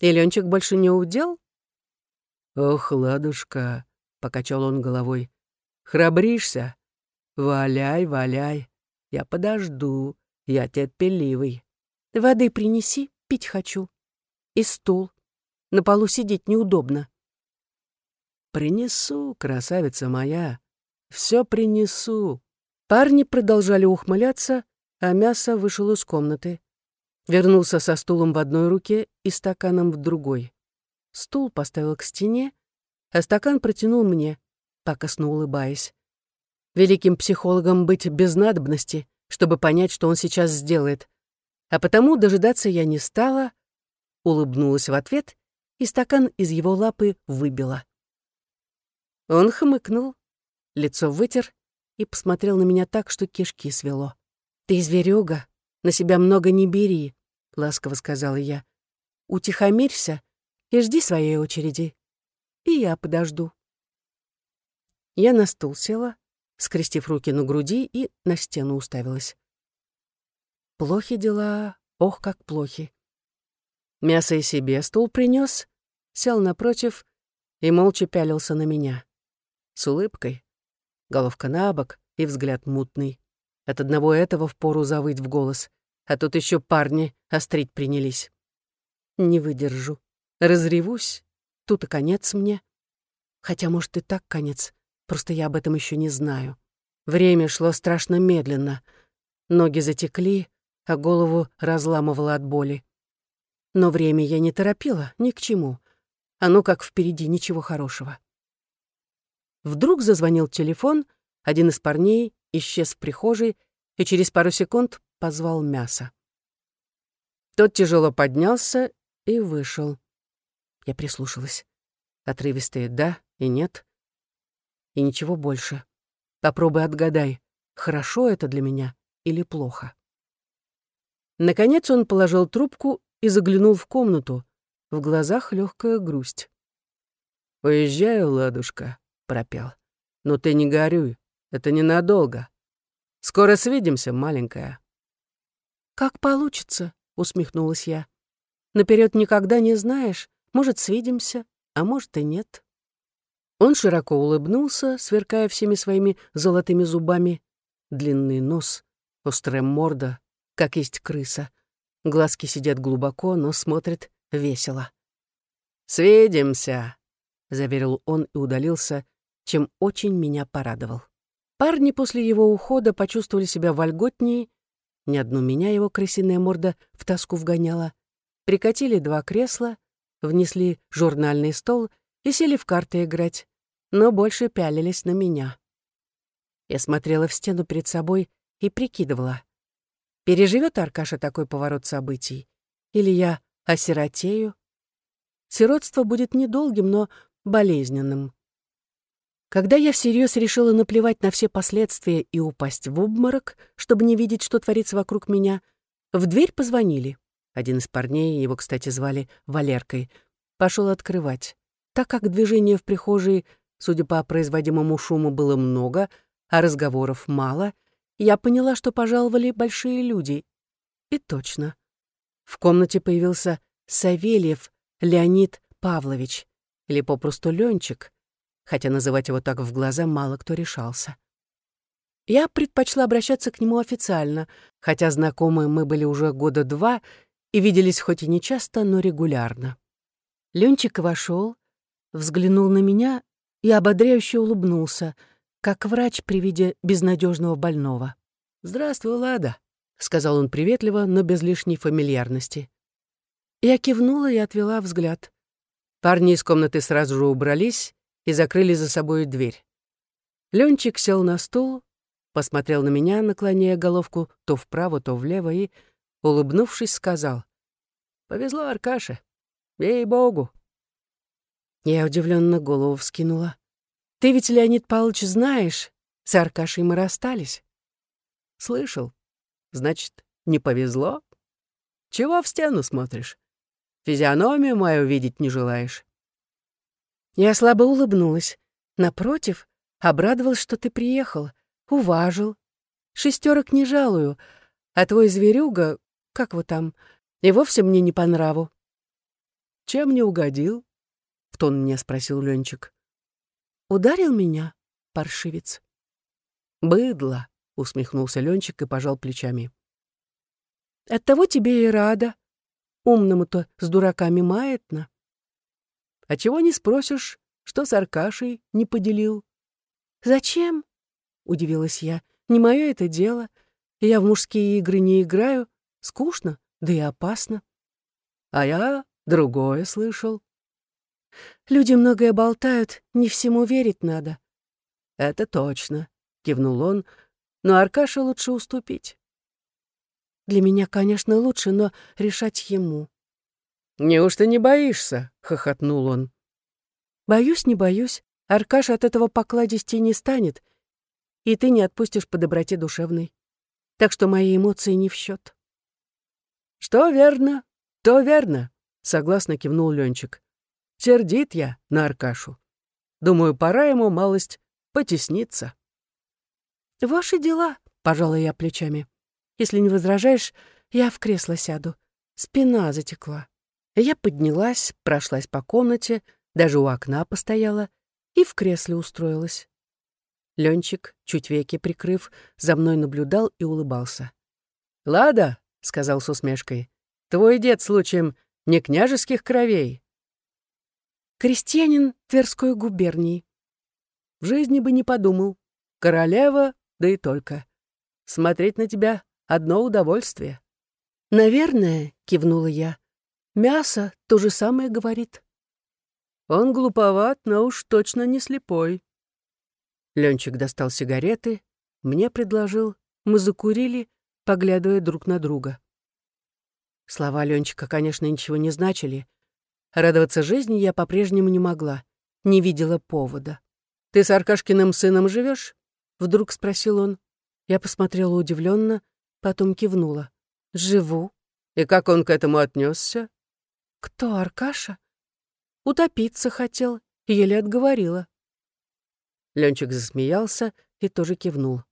И Ленчик больше не удел?» «Ох, ладушка», — покачал он головой, — «храбришься? Валяй, валяй, я подожду, я терпеливый. Воды принеси, пить хочу. И стул. На полу сидеть неудобно». «Принесу, красавица моя, все принесу», Парни продолжали ухмыляться, а мясо вышел из комнаты. Вернулся со стулом в одной руке и стаканом в другой. Стул поставил к стене, а стакан протянул мне, пакостно улыбаясь. Великим психологом быть без надобности, чтобы понять, что он сейчас сделает. А потому дожидаться я не стала, улыбнулась в ответ, и стакан из его лапы выбила. Он хмыкнул, лицо вытер и посмотрел на меня так, что кишки свело. «Ты зверёга, на себя много не бери», — ласково сказала я. «Утихомирься и жди своей очереди. И я подожду». Я на стул села, скрестив руки на груди, и на стену уставилась. Плохи дела, ох, как плохи. Мясо и себе стул принес, сел напротив и молча пялился на меня. С улыбкой, головка на бок и взгляд мутный. От одного этого впору завыть в голос, а тут еще парни острить принялись. Не выдержу. Разревусь. Тут и конец мне. Хотя, может, и так конец. Просто я об этом еще не знаю. Время шло страшно медленно. Ноги затекли, а голову разламывало от боли. Но время я не торопила, ни к чему. Оно как впереди, ничего хорошего. Вдруг зазвонил телефон, один из парней исчез в прихожей и через пару секунд позвал мясо. Тот тяжело поднялся и вышел. Я прислушалась. Отрывистые «да» и «нет». И ничего больше. Попробуй отгадай, хорошо это для меня или плохо. Наконец он положил трубку и заглянул в комнату, в глазах легкая грусть. «Уезжаю, ладушка», — пропел. «Но ты не горюй, это ненадолго. Скоро свидимся, маленькая». «Как получится», — усмехнулась я. «Наперед никогда не знаешь, может, свидимся, а может и нет». Он широко улыбнулся, сверкая всеми своими золотыми зубами. Длинный нос, острая морда, как есть крыса. Глазки сидят глубоко, но смотрят весело. «Свидимся», — заверил он и удалился, чем очень меня порадовал. Парни после его ухода почувствовали себя вольготнее, ни одну меня его крысиная морда в тоску вгоняла, прикатили два кресла, внесли журнальный стол и сели в карты играть, но больше пялились на меня. Я смотрела в стену перед собой и прикидывала, переживет Аркаша такой поворот событий, или я осиротею. Сиротство будет недолгим, но болезненным. Когда я всерьез решила наплевать на все последствия и упасть в обморок, чтобы не видеть, что творится вокруг меня, в дверь позвонили. Один из парней, его, кстати, звали Валеркой, пошел открывать. Так как движения в прихожей, судя по производимому шуму, было много, а разговоров мало, я поняла, что пожаловали большие люди. И точно. В комнате появился Савельев Леонид Павлович, или попросту Ленчик, хотя называть его так в глаза мало кто решался. Я предпочла обращаться к нему официально, хотя знакомы мы были уже года два и виделись хоть и не часто, но регулярно. Ленчик вошел, взглянул на меня и ободряюще улыбнулся, как врач при виде безнадежного больного. «Здравствуй, Лада», — сказал он приветливо, но без лишней фамильярности. Я кивнула и отвела взгляд. Парни из комнаты сразу же убрались и закрыли за собой дверь. Ленчик сел на стул, посмотрел на меня, наклоняя головку то вправо, то влево, и, улыбнувшись, сказал, «Повезло Аркаше. Ей-богу». Я удивленно голову вскинула. «Ты ведь, Леонид Павлович, знаешь, с Аркашей мы расстались». «Слышал. Значит, не повезло? Чего в стену смотришь? Физиономию мою видеть не желаешь?» Я слабо улыбнулась. Напротив, обрадовалась, что ты приехал, уважил. Шестерок не жалую, а твой зверюга, как вы там, и вовсе мне не по нраву. «Чем не угодил?» — в тон мне спросил Ленчик. «Ударил меня, паршивец?» «Быдло», — усмехнулся Ленчик и пожал плечами. «Оттого тебе и рада. Умному-то с дураками маятно. А чего не спросишь, что с Аркашей не поделил? Зачем? Удивилась я. Не мое это дело. Я в мужские игры не играю. Скучно, да и опасно. А я другое слышал. Люди многое болтают, не всему верить надо. Это точно, кивнул он, но Аркаше лучше уступить. Для меня, конечно, лучше, но решать ему. «Неужто не боишься?» — хохотнул он. «Боюсь, не боюсь. Аркаша от этого покладисти не станет, и ты не отпустишь по доброте душевной. Так что мои эмоции не в счет. «Что верно, то верно», — согласно кивнул Ленчик. «Сердит я на Аркашу. Думаю, пора ему малость потесниться». «Ваши дела», — пожала я плечами. Если не возражаешь, я в кресло сяду. Спина затекла. Я поднялась, прошлась по комнате, даже у окна постояла и в кресле устроилась. Ленчик, чуть веки прикрыв, за мной наблюдал и улыбался. «Лада», — сказал с усмешкой, — «твой дед случаем не княжеских кровей?» «Крестьянин Тверской губернии». «В жизни бы не подумал. Королева, да и только. Смотреть на тебя Одно удовольствие. «Наверное», — кивнула я, — «мясо то же самое говорит». Он глуповат, но уж точно не слепой. Ленчик достал сигареты, мне предложил, мы закурили, поглядывая друг на друга. Слова Ленчика, конечно, ничего не значили. Радоваться жизни я по-прежнему не могла, не видела повода. «Ты с Аркашкиным сыном живешь? вдруг спросил он. Я посмотрела удивленно, Потом кивнула. «Живу». «И как он к этому отнесся? Кто, Аркаша? Утопиться хотел, еле отговорила. Ленчик засмеялся и тоже кивнул.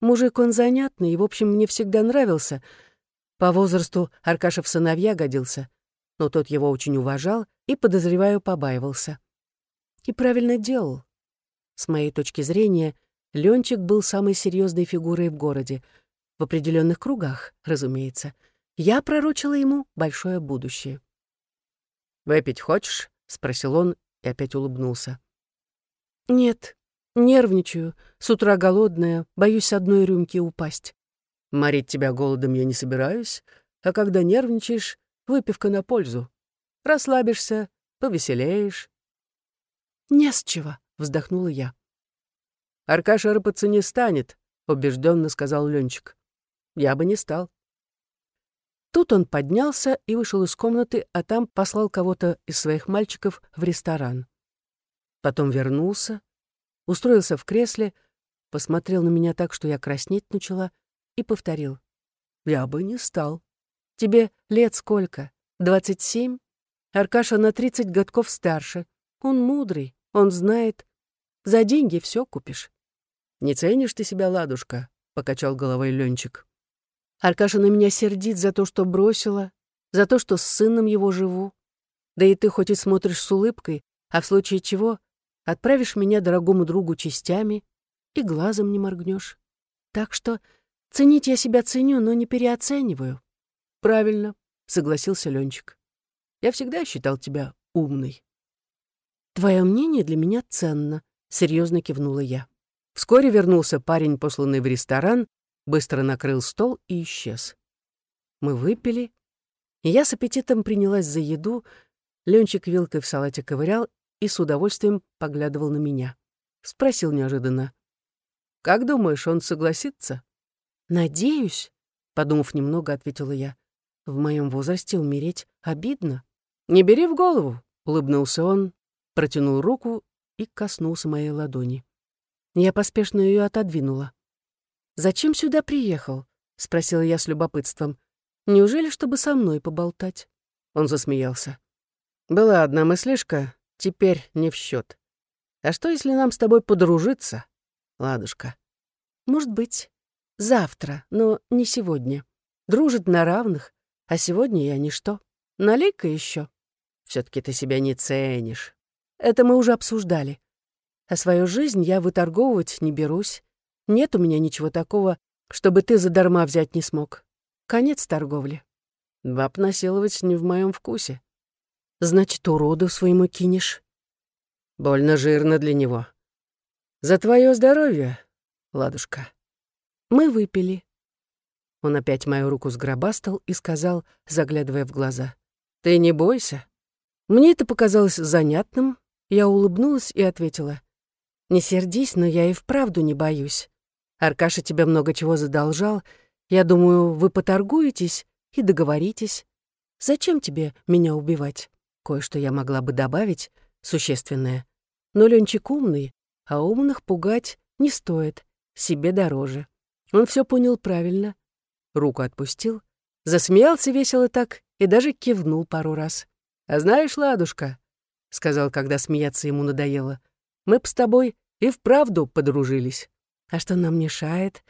Мужик он занятный и, в общем, мне всегда нравился. По возрасту Аркаша в сыновья годился, но тот его очень уважал и, подозреваю, побаивался. И правильно делал. С моей точки зрения, Ленчик был самой серьезной фигурой в городе, в определенных кругах, разумеется. Я пророчила ему большое будущее. «Выпить хочешь?» — спросил он и опять улыбнулся. «Нет, нервничаю, с утра голодная, боюсь одной рюмки упасть». «Морить тебя голодом я не собираюсь, а когда нервничаешь, выпивка на пользу. Расслабишься, повеселеешь». «Не с чего», — вздохнула я. «Аркаша рыпаться не станет», — убежденно сказал Ленчик. «Я бы не стал». Тут он поднялся и вышел из комнаты, а там послал кого-то из своих мальчиков в ресторан. Потом вернулся, устроился в кресле, посмотрел на меня так, что я краснеть начала, и повторил. «Я бы не стал. Тебе лет сколько? Двадцать семь? Аркаша на тридцать годков старше. Он мудрый, он знает. За деньги все купишь». «Не ценишь ты себя, ладушка?» — покачал головой Ленчик. Аркаша на меня сердит за то, что бросила, за то, что с сыном его живу. Да и ты хоть и смотришь с улыбкой, а в случае чего отправишь меня дорогому другу частями и глазом не моргнешь. Так что ценить я себя ценю, но не переоцениваю. Правильно, согласился Ленчик. Я всегда считал тебя умной. Твое мнение для меня ценно, серьезно кивнула я. Вскоре вернулся парень, посланный в ресторан, быстро накрыл стол и исчез. Мы выпили, и я с аппетитом принялась за еду, Ленчик вилкой в салате ковырял и с удовольствием поглядывал на меня. Спросил неожиданно. «Как думаешь, он согласится?» «Надеюсь», — подумав немного, ответила я. «В моем возрасте умереть обидно». «Не бери в голову», — улыбнулся он, протянул руку и коснулся моей ладони. Я поспешно ее отодвинула. «Зачем сюда приехал?» — спросила я с любопытством. «Неужели, чтобы со мной поболтать?» Он засмеялся. «Была одна мыслишка, теперь не в счет. А что, если нам с тобой подружиться, ладушка?» «Может быть. Завтра, но не сегодня. Дружит на равных, а сегодня я ничто. Налей-ка еще. все таки ты себя не ценишь. Это мы уже обсуждали. А свою жизнь я выторговывать не берусь. Нет у меня ничего такого, чтобы ты задарма взять не смог. Конец торговли. Баб насиловать не в моем вкусе. Значит, уроду своему кинешь. Больно жирно для него. За твое здоровье, ладушка. Мы выпили. Он опять мою руку сгробастал и сказал, заглядывая в глаза. «Ты не бойся». Мне это показалось занятным. Я улыбнулась и ответила. «Не сердись, но я и вправду не боюсь. Аркаша тебе много чего задолжал. Я думаю, вы поторгуетесь и договоритесь. Зачем тебе меня убивать? Кое-что я могла бы добавить, существенное. Но Ленчик умный, а умных пугать не стоит, себе дороже. Он все понял правильно. Руку отпустил, засмеялся весело так и даже кивнул пару раз. «А знаешь, ладушка», — сказал, когда смеяться ему надоело, «мы б с тобой и вправду подружились». «А что нам мешает?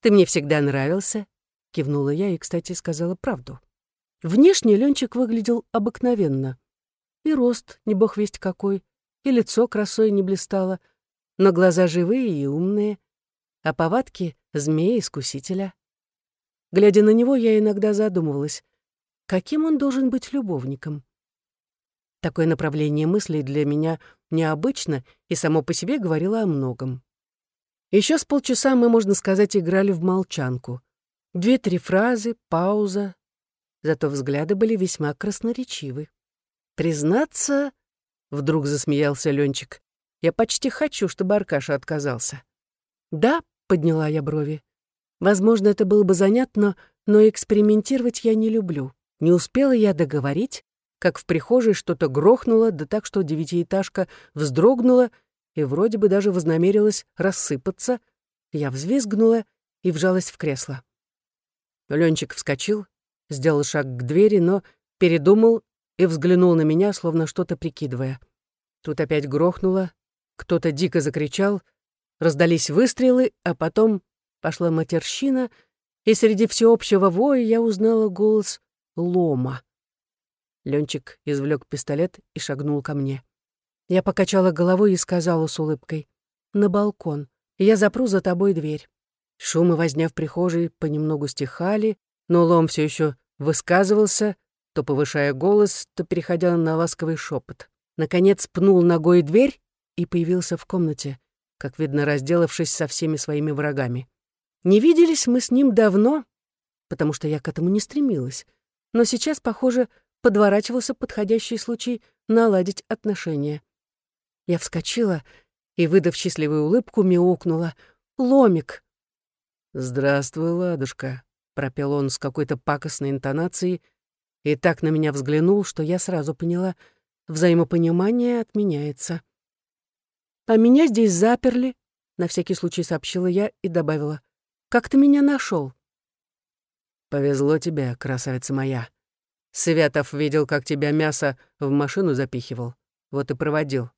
Ты мне всегда нравился», — кивнула я и, кстати, сказала правду. Внешне Ленчик выглядел обыкновенно. И рост, не бог весть какой, и лицо красой не блистало, но глаза живые и умные, а повадки — змея-искусителя. Глядя на него, я иногда задумывалась, каким он должен быть любовником. Такое направление мыслей для меня необычно и само по себе говорило о многом. Еще с полчаса мы, можно сказать, играли в молчанку. Две-три фразы, пауза. Зато взгляды были весьма красноречивы. «Признаться...» — вдруг засмеялся Ленчик. «Я почти хочу, чтобы Аркаша отказался». «Да», — подняла я брови. «Возможно, это было бы занятно, но экспериментировать я не люблю. Не успела я договорить, как в прихожей что-то грохнуло, да так, что девятиэтажка вздрогнула и вроде бы даже вознамерилась рассыпаться, я взвизгнула и вжалась в кресло. Ленчик вскочил, сделал шаг к двери, но передумал и взглянул на меня, словно что-то прикидывая. Тут опять грохнуло, кто-то дико закричал, раздались выстрелы, а потом пошла матерщина, и среди всеобщего воя я узнала голос Лома. Ленчик извлек пистолет и шагнул ко мне. Я покачала головой и сказала с улыбкой. «На балкон. Я запру за тобой дверь». Шум и возня в прихожей понемногу стихали, но Лом все еще высказывался, то повышая голос, то переходя на ласковый шепот. Наконец пнул ногой дверь и появился в комнате, как видно, разделавшись со всеми своими врагами. Не виделись мы с ним давно, потому что я к этому не стремилась, но сейчас, похоже, подворачивался подходящий случай наладить отношения. Я вскочила и, выдав счастливую улыбку, мяукнула. «Ломик!» «Здравствуй, ладушка», — пропел он с какой-то пакостной интонацией и так на меня взглянул, что я сразу поняла, взаимопонимание отменяется. «А меня здесь заперли», — на всякий случай сообщила я и добавила. «Как ты меня нашел? «Повезло тебе, красавица моя. Святов видел, как тебя мясо в машину запихивал. Вот и проводил.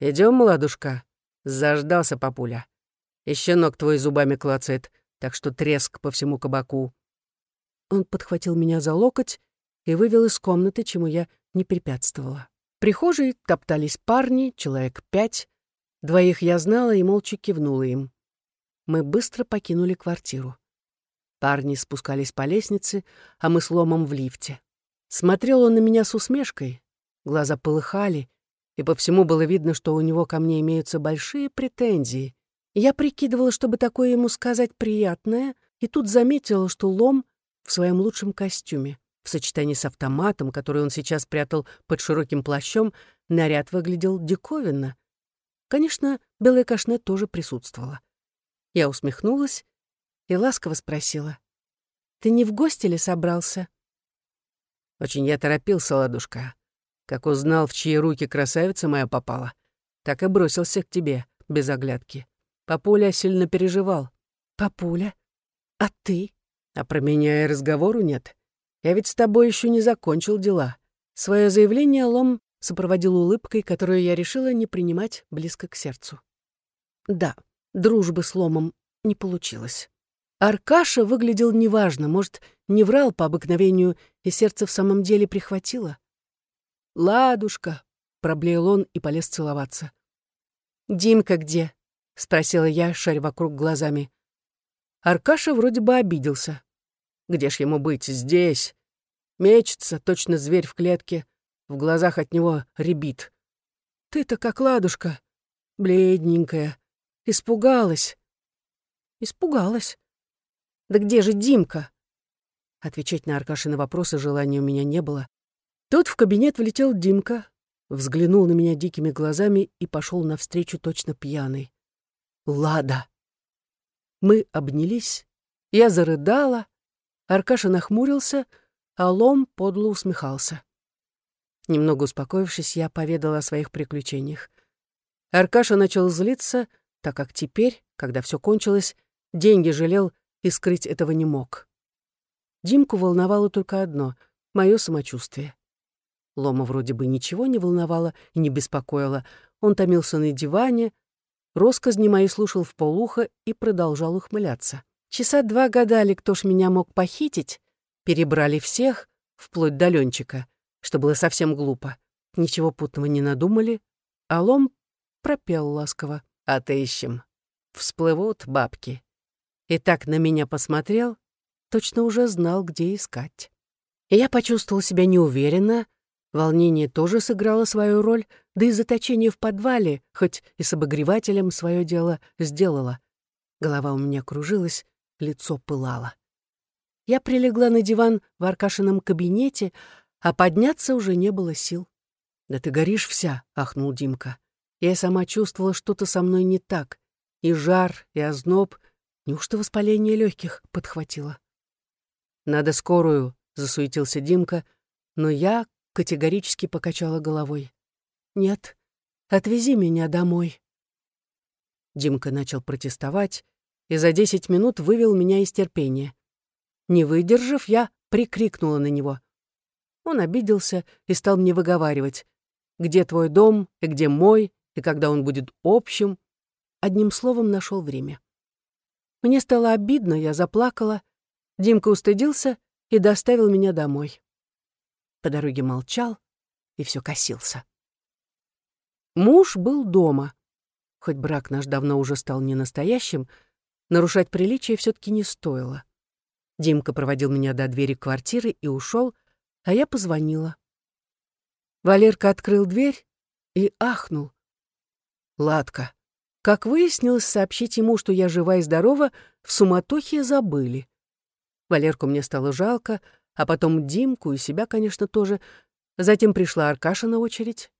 Идем, молодушка?» Заждался папуля. И щенок твой зубами клацает, так что треск по всему кабаку. Он подхватил меня за локоть и вывел из комнаты, чему я не препятствовала. В прихожей топтались парни, человек пять. Двоих я знала и молча кивнула им. Мы быстро покинули квартиру. Парни спускались по лестнице, а мы с ломом в лифте. Смотрел он на меня с усмешкой. Глаза полыхали, и по всему было видно, что у него ко мне имеются большие претензии. Я прикидывала, чтобы такое ему сказать приятное, и тут заметила, что лом в своем лучшем костюме. В сочетании с автоматом, который он сейчас прятал под широким плащом, наряд выглядел диковинно. Конечно, белая кашне тоже присутствовала. Я усмехнулась и ласково спросила. «Ты не в гости ли собрался?» «Очень я торопился, ладушка. Как узнал, в чьи руки красавица моя попала, так и бросился к тебе, без оглядки. Папуля сильно переживал. «Папуля? А ты?» «А про меня и разговору нет. Я ведь с тобой еще не закончил дела». Свое заявление Лом сопроводил улыбкой, которую я решила не принимать близко к сердцу. Да, дружбы с Ломом не получилось. Аркаша выглядел неважно, может, не врал по обыкновению, и сердце в самом деле прихватило. «Ладушка», — проблеял он и полез целоваться. «Димка где?» — спросила я, шаря вокруг глазами. Аркаша вроде бы обиделся. «Где ж ему быть? Здесь!» Мечется, точно зверь в клетке. В глазах от него ребит. «Ты-то как ладушка, бледненькая. Испугалась». «Испугалась? Да где же Димка?» Отвечать на Аркашины вопросы желания у меня не было. Тут в кабинет влетел Димка, взглянул на меня дикими глазами и пошел навстречу точно пьяный. «Лада!» Мы обнялись, я зарыдала, Аркаша нахмурился, а Лом подло усмехался. Немного успокоившись, я поведала о своих приключениях. Аркаша начал злиться, так как теперь, когда все кончилось, деньги жалел и скрыть этого не мог. Димку волновало только одно — мое самочувствие. Лома вроде бы ничего не волновало и не беспокоило. Он томился на диване, росказни мои слушал в полухо и продолжал ухмыляться. Часа два гадали, кто ж меня мог похитить. Перебрали всех, вплоть до Ленчика, что было совсем глупо. Ничего путного не надумали, а Лом пропел ласково. «Отыщем. Всплывут бабки». И так на меня посмотрел, точно уже знал, где искать. И я почувствовал себя неуверенно, Волнение тоже сыграло свою роль, да и заточение в подвале, хоть и с обогревателем свое дело сделало. Голова у меня кружилась, лицо пылало. Я прилегла на диван в Аркашином кабинете, а подняться уже не было сил. «Да ты горишь вся», — ахнул Димка. Я сама чувствовала, что-то со мной не так. И жар, и озноб. Неужто воспаление легких подхватило? «Надо скорую», — засуетился Димка, но я, категорически покачала головой. «Нет, отвези меня домой». Димка начал протестовать и за десять минут вывел меня из терпения. Не выдержав, я прикрикнула на него. Он обиделся и стал мне выговаривать, где твой дом и где мой, и когда он будет общим. Одним словом, нашел время. Мне стало обидно, я заплакала. Димка устыдился и доставил меня домой. По дороге молчал и все косился. Муж был дома. Хоть брак наш давно уже стал не настоящим, нарушать приличие все таки не стоило. Димка проводил меня до двери квартиры и ушел, а я позвонила. Валерка открыл дверь и ахнул. Ладка. Как выяснилось, сообщить ему, что я жива и здорова, в суматохе забыли. Валерку мне стало жалко, а потом Димку и себя, конечно, тоже. Затем пришла Аркаша на очередь.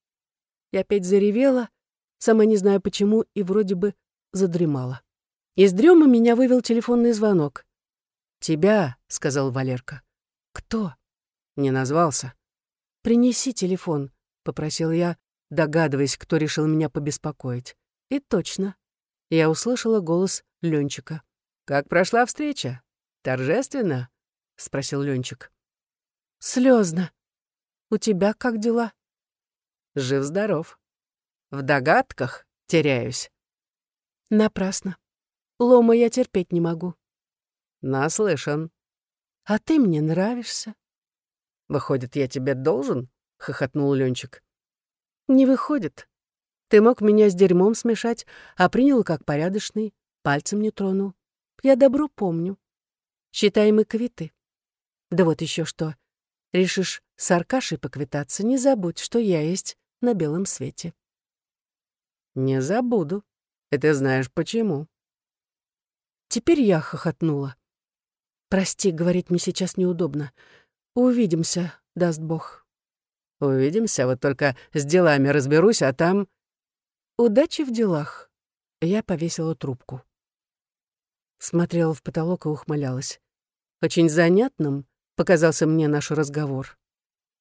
Я опять заревела, сама не знаю почему, и вроде бы задремала. Из дрема меня вывел телефонный звонок. «Тебя», — сказал Валерка. «Кто?» «Не назвался». «Принеси телефон», — попросил я, догадываясь, кто решил меня побеспокоить. И точно. Я услышала голос Ленчика. «Как прошла встреча? Торжественно?» — спросил Ленчик. Слезно. У тебя как дела?» «Жив-здоров. В догадках теряюсь». «Напрасно. Лома я терпеть не могу». «Наслышан». «А ты мне нравишься». «Выходит, я тебе должен?» — хохотнул Ленчик. «Не выходит. Ты мог меня с дерьмом смешать, а принял как порядочный, пальцем не тронул. Я добро помню. Считай мы квиты. Да вот еще что. Решишь с Аркашей поквитаться, не забудь, что я есть на белом свете. Не забуду. И ты знаешь почему. Теперь я хохотнула. Прости, говорить мне сейчас неудобно. Увидимся, даст Бог. Увидимся, вот только с делами разберусь, а там... Удачи в делах. Я повесила трубку. Смотрела в потолок и ухмылялась. Очень занятным показался мне наш разговор.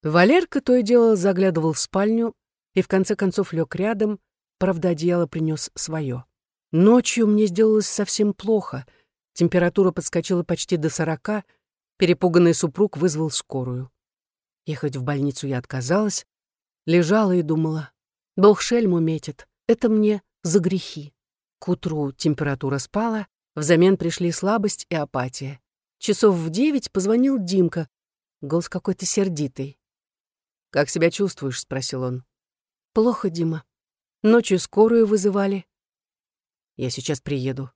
Валерка то и дело заглядывал в спальню и в конце концов лег рядом, правда, одеяло принес свое. Ночью мне сделалось совсем плохо. Температура подскочила почти до сорока, перепуганный супруг вызвал скорую. Ехать в больницу я отказалась, лежала и думала, Бог шельму метит, это мне за грехи. К утру температура спала, взамен пришли слабость и апатия. Часов в девять позвонил Димка. Голос какой-то сердитый. «Как себя чувствуешь?» — спросил он. «Плохо, Дима. Ночью скорую вызывали. Я сейчас приеду».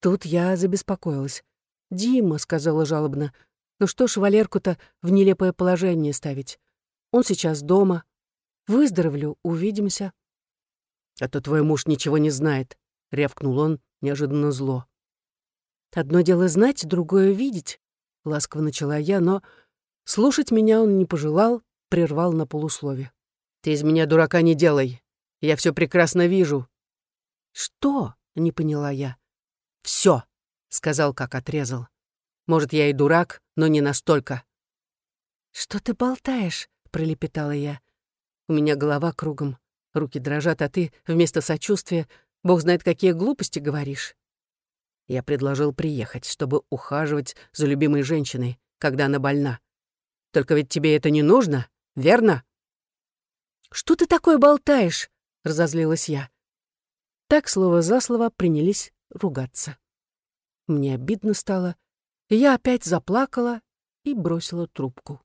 Тут я забеспокоилась. «Дима», — сказала жалобно, — «ну что ж Валерку-то в нелепое положение ставить? Он сейчас дома. Выздоровлю, увидимся». «А то твой муж ничего не знает», — рявкнул он неожиданно зло. Одно дело знать, другое — видеть, — ласково начала я, но слушать меня он не пожелал, прервал на полуслове. «Ты из меня дурака не делай. Я все прекрасно вижу». «Что?» — не поняла я. Все, сказал, как отрезал. «Может, я и дурак, но не настолько». «Что ты болтаешь?» — пролепетала я. У меня голова кругом, руки дрожат, а ты вместо сочувствия, бог знает, какие глупости говоришь. Я предложил приехать, чтобы ухаживать за любимой женщиной, когда она больна. Только ведь тебе это не нужно, верно? «Что ты такое болтаешь?» — разозлилась я. Так слово за слово принялись ругаться. Мне обидно стало, я опять заплакала и бросила трубку.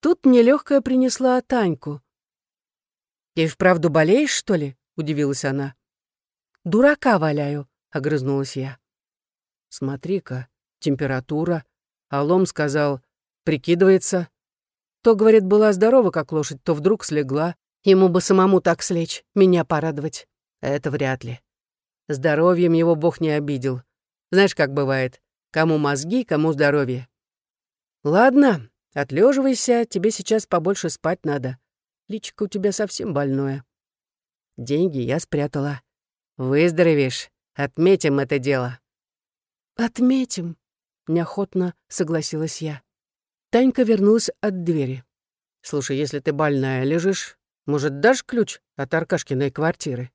Тут мне легкая принесла Таньку. «И вправду болеешь, что ли?» — удивилась она. «Дурака валяю», — огрызнулась я. Смотри-ка, температура. Алом сказал, прикидывается. То, говорит, была здорова, как лошадь, то вдруг слегла. Ему бы самому так слечь, меня порадовать. Это вряд ли. Здоровьем его Бог не обидел. Знаешь, как бывает, кому мозги, кому здоровье. Ладно, отлеживайся, тебе сейчас побольше спать надо. Личико у тебя совсем больное. Деньги я спрятала. Выздоровеешь, отметим это дело. «Отметим», — неохотно согласилась я. Танька вернулась от двери. «Слушай, если ты больная лежишь, может, дашь ключ от Аркашкиной квартиры?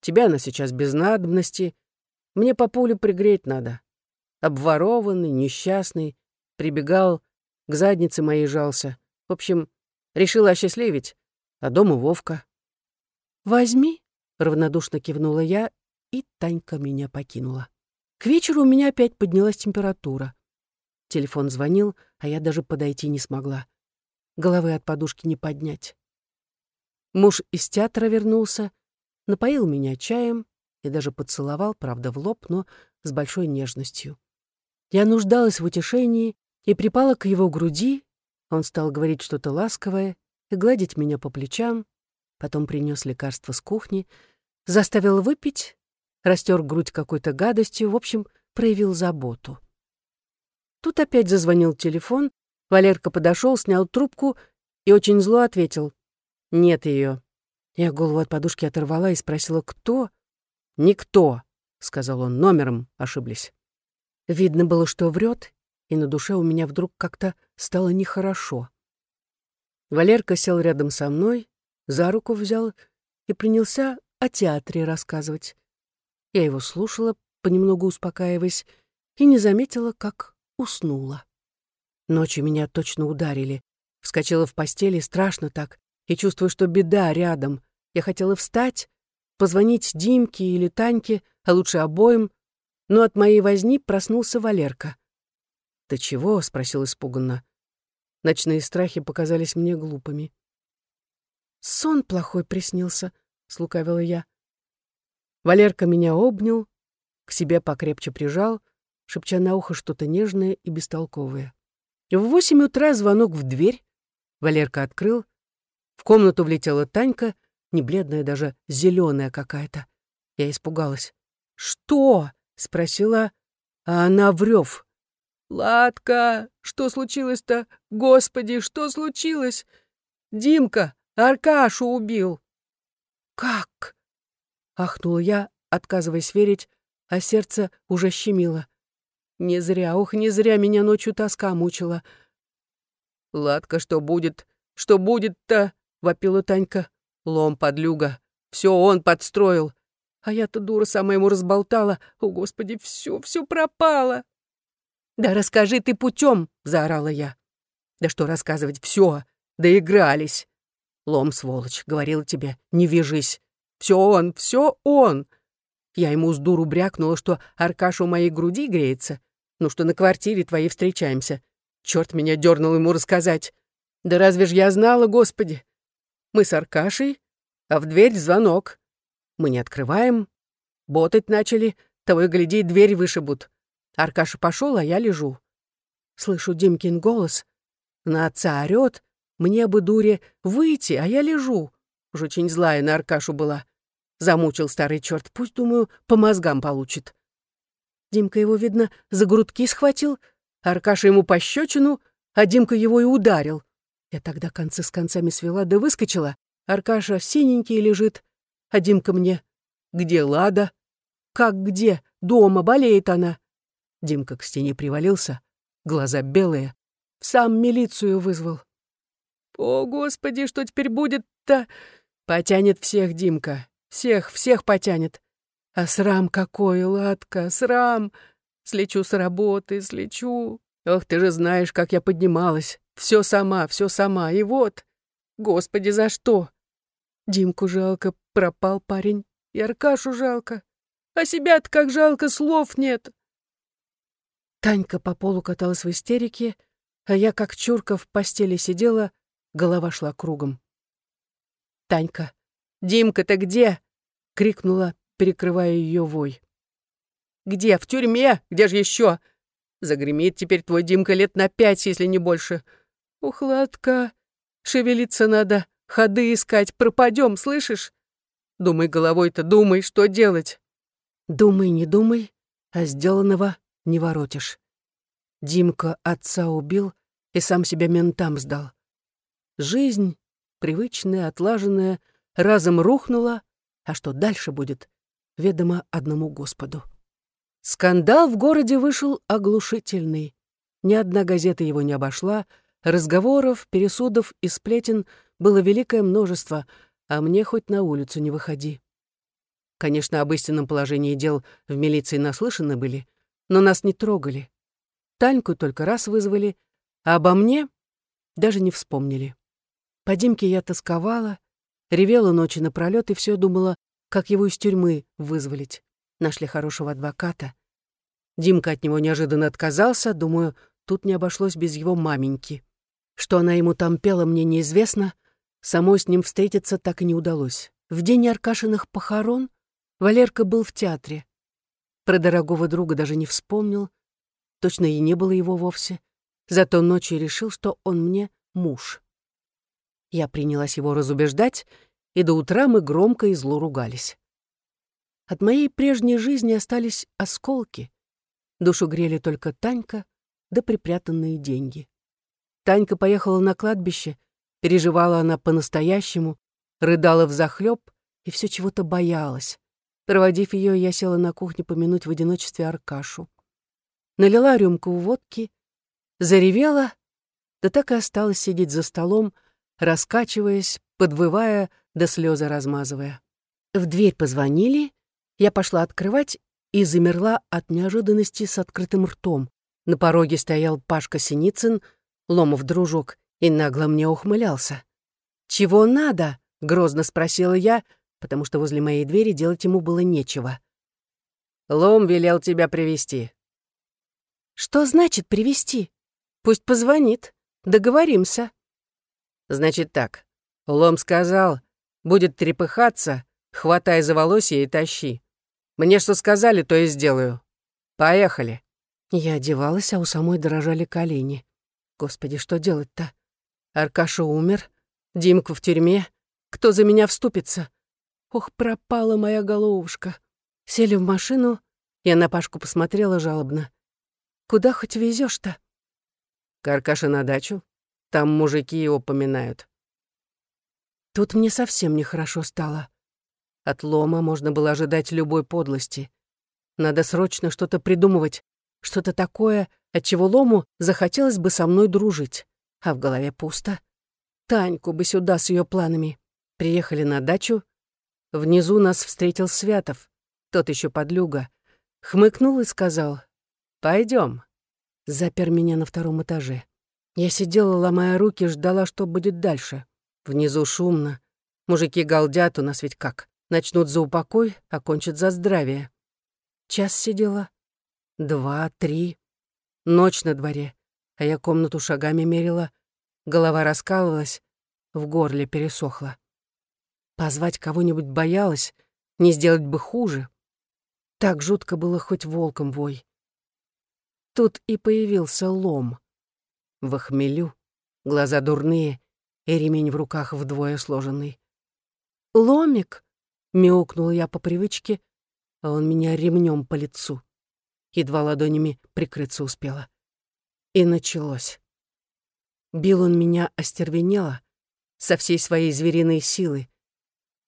Тебя она сейчас без надобности. Мне по пулю пригреть надо. Обворованный, несчастный, прибегал, к заднице моей жался. В общем, решила осчастливить, а дома Вовка. «Возьми», — равнодушно кивнула я, и Танька меня покинула. К вечеру у меня опять поднялась температура. Телефон звонил, а я даже подойти не смогла. Головы от подушки не поднять. Муж из театра вернулся, напоил меня чаем и даже поцеловал, правда, в лоб, но с большой нежностью. Я нуждалась в утешении и припала к его груди, он стал говорить что-то ласковое и гладить меня по плечам, потом принес лекарство с кухни, заставил выпить, растер грудь какой-то гадостью, в общем, проявил заботу. Тут опять зазвонил телефон, Валерка подошел, снял трубку и очень зло ответил. «Нет ее». Я голову от подушки оторвала и спросила, кто? «Никто», — сказал он, — номером ошиблись. Видно было, что врет, и на душе у меня вдруг как-то стало нехорошо. Валерка сел рядом со мной, за руку взял и принялся о театре рассказывать. Я его слушала, понемногу успокаиваясь, и не заметила, как уснула. Ночью меня точно ударили. Вскочила в постели, страшно так, и чувствую, что беда рядом. Я хотела встать, позвонить Димке или Таньке, а лучше обоим, но от моей возни проснулся Валерка. «Ты чего?» — спросил испуганно. Ночные страхи показались мне глупыми. «Сон плохой приснился», — слукавила я. Валерка меня обнял, к себе покрепче прижал, шепча на ухо что-то нежное и бестолковое. В восемь утра звонок в дверь. Валерка открыл. В комнату влетела Танька, не бледная, даже зеленая какая-то. Я испугалась. «Что?» — спросила, а она врёв. «Ладка, что случилось-то? Господи, что случилось? Димка Аркашу убил!» «Как?» — ахнула я, отказываясь верить, а сердце уже щемило. Не зря, ох, не зря меня ночью тоска мучила. «Ладка, что будет? Что будет-то?» — вопила Танька. «Лом, подлюга. Все он подстроил. А я-то дура сама ему разболтала. О, Господи, все, все пропало!» «Да расскажи ты путем!» — заорала я. «Да что рассказывать, все, доигрались!» «Лом, сволочь, говорил тебе, не вяжись. Все он, все он!» Я ему с дуру брякнула, что Аркаша у моей груди греется, ну что на квартире твоей встречаемся. Черт меня дернул ему рассказать. Да разве ж я знала, Господи? Мы с Аркашей, а в дверь звонок. Мы не открываем. Ботать начали, того и гляди, дверь вышибут. Аркаша пошел, а я лежу. Слышу Димкин голос. На отца орёт. Мне бы, дуре, выйти, а я лежу. Уж очень злая на Аркашу была. Замучил старый черт, пусть, думаю, по мозгам получит. Димка его, видно, за грудки схватил, Аркаша ему пощечину, а Димка его и ударил. Я тогда концы с концами свела, да выскочила. Аркаша синенький лежит, а Димка мне. Где Лада? Как где? Дома болеет она. Димка к стене привалился, глаза белые. Сам милицию вызвал. О, Господи, что теперь будет-то? Потянет всех Димка. Всех, всех потянет. А срам какой, Ладка, срам! Слечу с работы, слечу. Ох, ты же знаешь, как я поднималась. Все сама, все сама. И вот, Господи, за что? Димку жалко, пропал парень. И Аркашу жалко. А себя-то как жалко, слов нет. Танька по полу каталась в истерике, а я, как чурка, в постели сидела, голова шла кругом. «Танька, Димка-то где?» — крикнула, перекрывая ее вой. «Где? В тюрьме? Где же еще? Загремит теперь твой Димка лет на пять, если не больше. Ухладка. Шевелиться надо, ходы искать, пропадем, слышишь? Думай головой-то, думай, что делать». «Думай, не думай, а сделанного не воротишь. Димка отца убил и сам себя ментам сдал. Жизнь, привычная, отлаженная, разом рухнула, а что дальше будет, ведомо одному Господу. Скандал в городе вышел оглушительный. Ни одна газета его не обошла, разговоров, пересудов и сплетен было великое множество, а мне хоть на улицу не выходи. Конечно, об истинном положении дел в милиции наслышаны были, но нас не трогали. Таньку только раз вызвали, а обо мне даже не вспомнили. По Димке я тосковала, ревела ночи напролёт и все думала, как его из тюрьмы вызволить. Нашли хорошего адвоката. Димка от него неожиданно отказался, думаю, тут не обошлось без его маменьки. Что она ему там пела, мне неизвестно. Самой с ним встретиться так и не удалось. В день Аркашиных похорон Валерка был в театре. Про дорогого друга даже не вспомнил. Точно и не было его вовсе. Зато ночью решил, что он мне муж. Я принялась его разубеждать, и до утра мы громко и зло ругались. От моей прежней жизни остались осколки. Душу грели только Танька да припрятанные деньги. Танька поехала на кладбище, переживала она по-настоящему, рыдала взахлёб и все чего-то боялась. Проводив ее, я села на кухне помянуть в одиночестве Аркашу. Налила рюмку водки, заревела, да так и осталась сидеть за столом, раскачиваясь, подвывая, да слезы размазывая. В дверь позвонили, я пошла открывать и замерла от неожиданности с открытым ртом. На пороге стоял Пашка Синицын, Ломов дружок, и нагло мне ухмылялся. «Чего надо?» — грозно спросила я, потому что возле моей двери делать ему было нечего. «Лом велел тебя привести. «Что значит привести? Пусть позвонит. Договоримся». «Значит так. Лом сказал, будет трепыхаться, хватай за волосье и тащи. Мне что сказали, то и сделаю. Поехали». Я одевалась, а у самой дрожали колени. Господи, что делать-то? Аркаша умер, Димку в тюрьме. Кто за меня вступится? Ох, пропала моя головушка. Сели в машину, я на Пашку посмотрела жалобно. Куда хоть везешь то К Аркаше на дачу. Там мужики его поминают. Тут мне совсем нехорошо стало. От лома можно было ожидать любой подлости. Надо срочно что-то придумывать, что-то такое, от чего лому захотелось бы со мной дружить. А в голове пусто. Таньку бы сюда с ее планами. Приехали на дачу. Внизу нас встретил Святов, тот еще подлюга. Хмыкнул и сказал «Пойдем». Запер меня на втором этаже. Я сидела, ломая руки, ждала, что будет дальше. Внизу шумно. Мужики галдят, у нас ведь как. Начнут за упокой, а кончат за здравие. Час сидела. Два, три. Ночь на дворе. А я комнату шагами мерила. Голова раскалывалась, в горле пересохла. Позвать кого-нибудь боялась, не сделать бы хуже. Так жутко было хоть волком вой. Тут и появился лом. В охмелю, глаза дурные и ремень в руках вдвое сложенный. «Ломик!» — мяукнул я по привычке, а он меня ремнем по лицу. Едва ладонями прикрыться успела. И началось. Бил он меня остервенело, со всей своей звериной силы.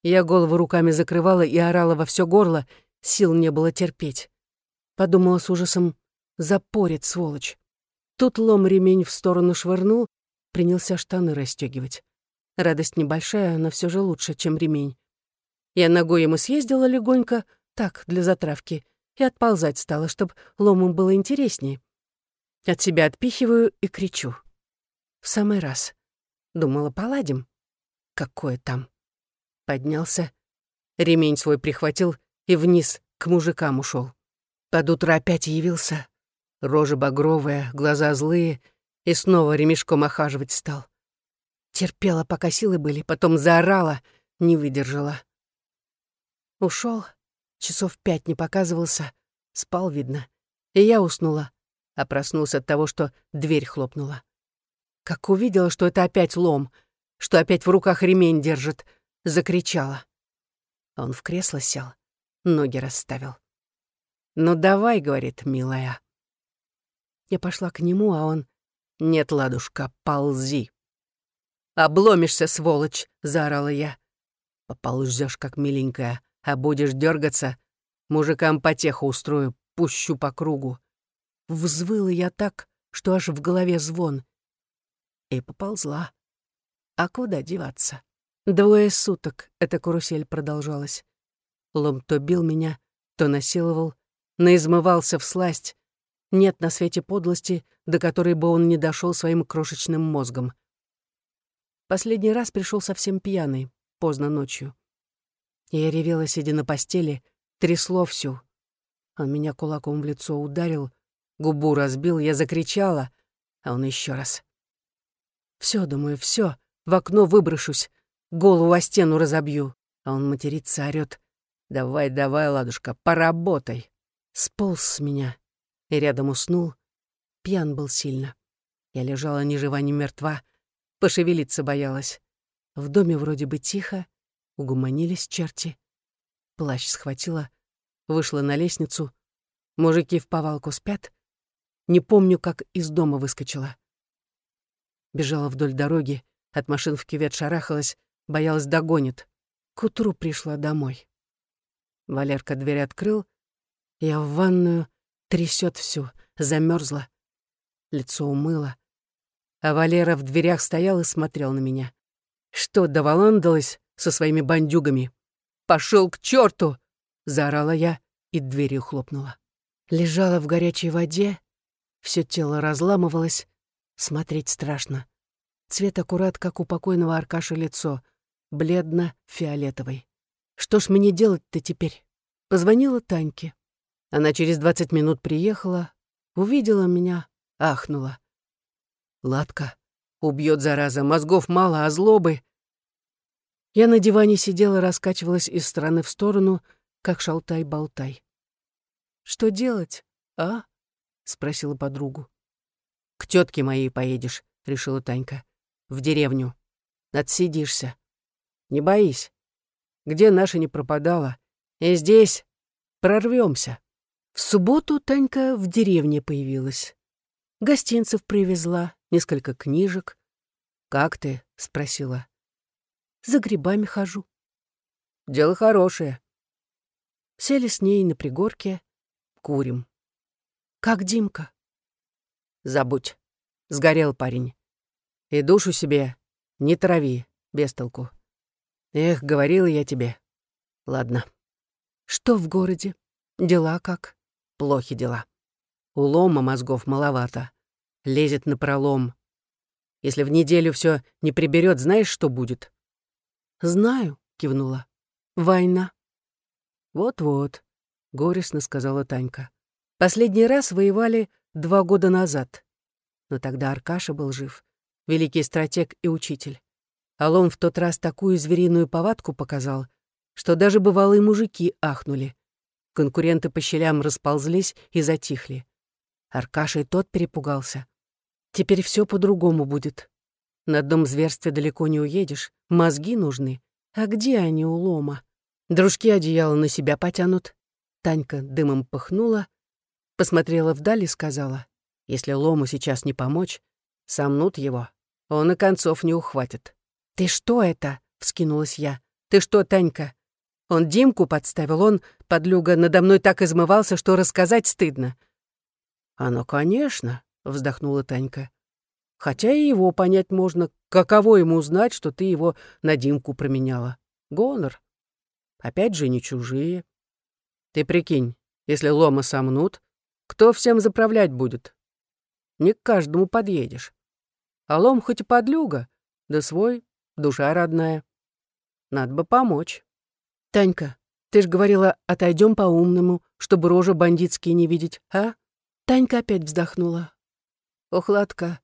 Я голову руками закрывала и орала во все горло, сил не было терпеть. Подумала с ужасом, запорит, сволочь. Тут лом ремень в сторону швырнул, принялся штаны расстегивать. Радость небольшая, но все же лучше, чем ремень. Я ногой ему съездила легонько, так, для затравки, и отползать стала, чтобы ломом было интереснее. От себя отпихиваю и кричу. В самый раз. Думала, поладим. Какое там? Поднялся, ремень свой прихватил и вниз к мужикам ушел. Под утро опять явился, рожа багровая, глаза злые, и снова ремешком охаживать стал. Терпела, пока силы были, потом заорала, не выдержала. Ушел, часов пять не показывался, спал, видно, и я уснула, а проснулся от того, что дверь хлопнула. Как увидела, что это опять лом, что опять в руках ремень держит, закричала. Он в кресло сел, ноги расставил. «Ну давай», — говорит, милая. Я пошла к нему, а он... «Нет, ладушка, ползи». «Обломишься, сволочь!» — заорала я. «Поползёшь, как миленькая, а будешь дергаться, мужикам потеху устрою, пущу по кругу». Взвыла я так, что аж в голове звон. И поползла. А куда деваться? Двое суток эта карусель продолжалась. Лом то бил меня, то насиловал, наизмывался в сласть. Нет на свете подлости, до которой бы он не дошел своим крошечным мозгом. Последний раз пришел совсем пьяный, поздно ночью. Я ревела, сидя на постели, трясло всю. Он меня кулаком в лицо ударил, губу разбил, я закричала, а он еще раз. Все, думаю, все, в окно выброшусь, голову о стену разобью, а он матерится, орёт. «Давай, давай, ладушка, поработай!» Сполз с меня и рядом уснул. Пьян был сильно. Я лежала ни жива, ни мертва, пошевелиться боялась. В доме вроде бы тихо, угуманились черти. Плащ схватила, вышла на лестницу. Мужики в повалку спят. Не помню, как из дома выскочила. Бежала вдоль дороги, от машин в кювет шарахалась, боялась догонит. К утру пришла домой. Валерка дверь открыл, я в ванную, трясет всю, замерзла, лицо умыла. А Валера в дверях стоял и смотрел на меня. Что, доволандалась со своими бандюгами? Пошел к черту! заорала я и дверью хлопнула. Лежала в горячей воде, все тело разламывалось, смотреть страшно. Цвет аккурат, как у покойного Аркаша лицо, бледно-фиолетовый. Что ж мне делать-то теперь? Позвонила Таньке. Она через двадцать минут приехала, увидела меня, ахнула. «Ладка, убьет зараза, мозгов мало, а злобы...» Я на диване сидела, раскачивалась из стороны в сторону, как шалтай-болтай. «Что делать, а?» — спросила подругу. «К тетке моей поедешь», — решила Танька. «В деревню. Отсидишься. Не боись. Где наша не пропадала? И здесь прорвемся. В субботу Танька в деревне появилась. Гостинцев привезла, несколько книжек. «Как ты?» — спросила. За грибами хожу. Дело хорошее. Сели с ней на пригорке, курим. Как Димка? Забудь. Сгорел парень. И душу себе не трави, без толку. Эх, говорила я тебе. Ладно. Что в городе? Дела как? Плохи дела. У Лома мозгов маловато. Лезет на пролом. Если в неделю все не приберет, знаешь, что будет? «Знаю», — кивнула. «Война». «Вот-вот», — горестно сказала Танька. «Последний раз воевали два года назад. Но тогда Аркаша был жив, великий стратег и учитель. Алон в тот раз такую звериную повадку показал, что даже бывалые мужики ахнули. Конкуренты по щелям расползлись и затихли. Аркаша и тот перепугался. Теперь все по-другому будет. На одном зверстве далеко не уедешь, мозги нужны. А где они у лома? Дружки одеяло на себя потянут. Танька дымом пыхнула, посмотрела вдаль и сказала, если лому сейчас не помочь, сомнут его, он и концов не ухватит. «Ты что это?» — вскинулась я. «Ты что, Танька?» Он Димку подставил, он, подлюга, надо мной так измывался, что рассказать стыдно. «А ну, конечно», — вздохнула Танька. Хотя и его понять можно, каково ему узнать, что ты его на Димку променяла. Гонор. Опять же, не чужие. Ты прикинь, если лома сомнут, кто всем заправлять будет? Не к каждому подъедешь. А лом хоть и подлюга, да свой, душа родная. Надо бы помочь. Танька, ты ж говорила, отойдем по-умному, чтобы рожи бандитские не видеть, а? Танька опять вздохнула. Ох, Ладка,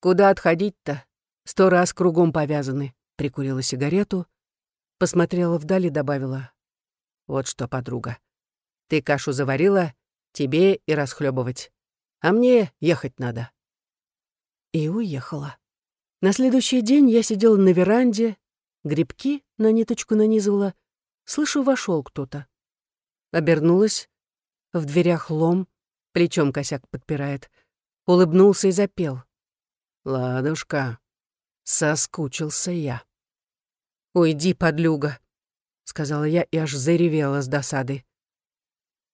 Куда отходить-то? Сто раз кругом повязаны. Прикурила сигарету, посмотрела вдали и добавила. Вот что, подруга, ты кашу заварила, тебе и расхлебывать, а мне ехать надо. И уехала. На следующий день я сидела на веранде, грибки на ниточку нанизывала. Слышу, вошел кто-то. Обернулась. В дверях лом, плечом косяк подпирает. Улыбнулся и запел. «Ладушка, соскучился я». «Уйди, подлюга», — сказала я и аж заревела с досады.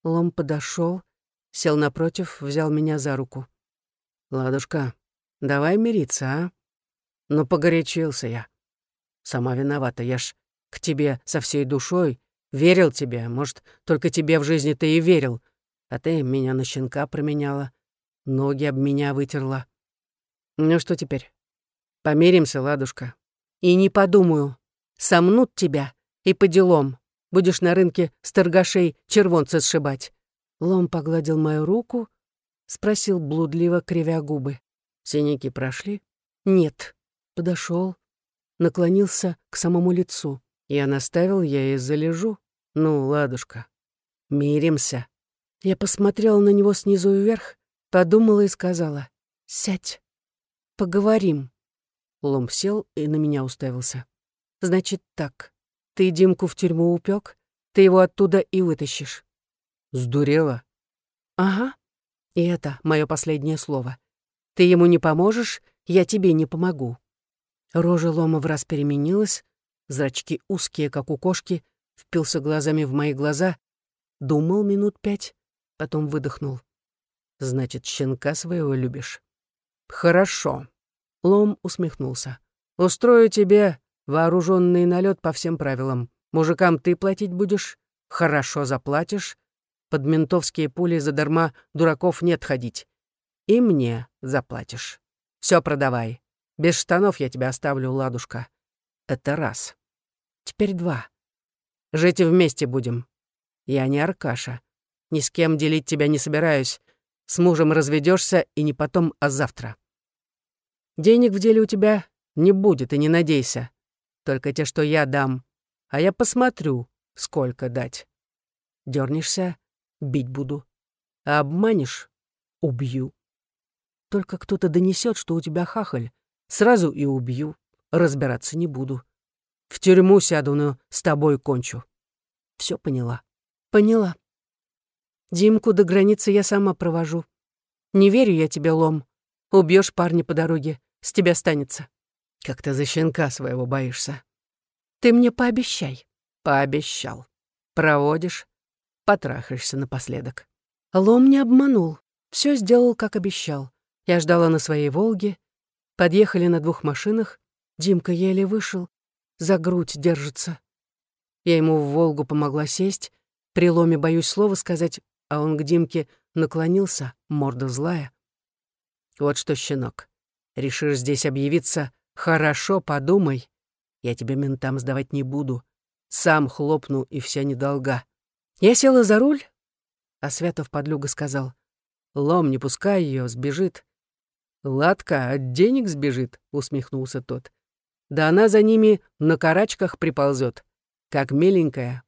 Лом подошел, сел напротив, взял меня за руку. «Ладушка, давай мириться, а? Ну, погорячился я. Сама виновата, я ж к тебе со всей душой, верил тебе, может, только тебе в жизни ты и верил, а ты меня на щенка променяла, ноги об меня вытерла. Ну что теперь? Помиримся, ладушка. И не подумаю. Сомнут тебя и по делам. Будешь на рынке с торгашей червонца сшибать. Лом погладил мою руку, спросил блудливо, кривя губы. Синяки прошли? Нет. Подошел, наклонился к самому лицу. Я наставил, я и залежу. Ну, ладушка, миримся. Я посмотрела на него снизу вверх, подумала и сказала, «Сядь, поговорим». Лом сел и на меня уставился. «Значит так, ты Димку в тюрьму упек, ты его оттуда и вытащишь». «Сдурела?» «Ага. И это мое последнее слово. Ты ему не поможешь, я тебе не помогу». Рожа Лома в раз переменилась, зрачки узкие, как у кошки, впился глазами в мои глаза, думал минут пять, потом выдохнул. «Значит, щенка своего любишь?» «Хорошо», — Лом усмехнулся. «Устрою тебе вооруженный налет по всем правилам. Мужикам ты платить будешь, хорошо заплатишь, под ментовские пули задарма дураков нет ходить. И мне заплатишь. Все продавай. Без штанов я тебя оставлю, ладушка. Это раз. Теперь два. Жить вместе будем. Я не Аркаша. Ни с кем делить тебя не собираюсь. С мужем разведешься и не потом, а завтра. Денег в деле у тебя не будет, и не надейся. Только те, что я дам. А я посмотрю, сколько дать. Дернешься, бить буду. А обманешь — убью. Только кто-то донесет, что у тебя хахаль. Сразу и убью. Разбираться не буду. В тюрьму сяду, но с тобой кончу. Все поняла. Поняла. Димку до границы я сама провожу. Не верю я тебе, Лом. Убьешь парня по дороге, с тебя станется. Как ты за щенка своего боишься. Ты мне пообещай. Пообещал. Проводишь, потрахаешься напоследок. Лом не обманул. Все сделал, как обещал. Я ждала на своей «Волге». Подъехали на двух машинах. Димка еле вышел. За грудь держится. Я ему в «Волгу» помогла сесть. При ломе боюсь слова сказать, а он к Димке наклонился, морда злая. Вот что, щенок, решишь здесь объявиться, хорошо подумай. Я тебя ментам сдавать не буду. Сам хлопну, и вся недолга. Я села за руль, а Святов подлюга сказал, «Лом, не пускай ее, сбежит». «Ладка, от денег сбежит», — усмехнулся тот. «Да она за ними на карачках приползет, как миленькая».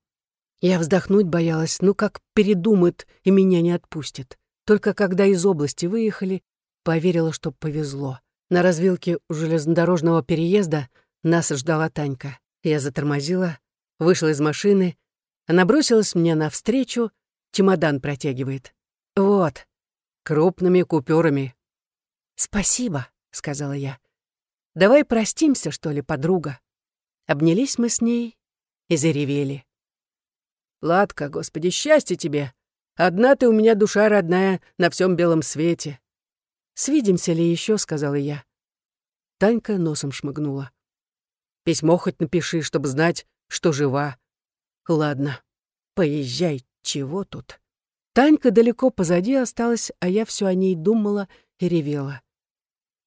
Я вздохнуть боялась, ну как передумает и меня не отпустит. Только когда из области выехали, поверила, что повезло. На развилке у железнодорожного переезда нас ждала Танька. Я затормозила, вышла из машины. Она бросилась мне навстречу, чемодан протягивает. «Вот, крупными купюрами». «Спасибо», — сказала я. «Давай простимся, что ли, подруга?» Обнялись мы с ней и заревели. «Ладка, Господи, счастье тебе! Одна ты у меня душа родная на всем белом свете!» «Свидимся ли еще?» — сказала я. Танька носом шмыгнула. «Письмо хоть напиши, чтобы знать, что жива. Ладно, поезжай, чего тут?» Танька далеко позади осталась, а я все о ней думала и ревела.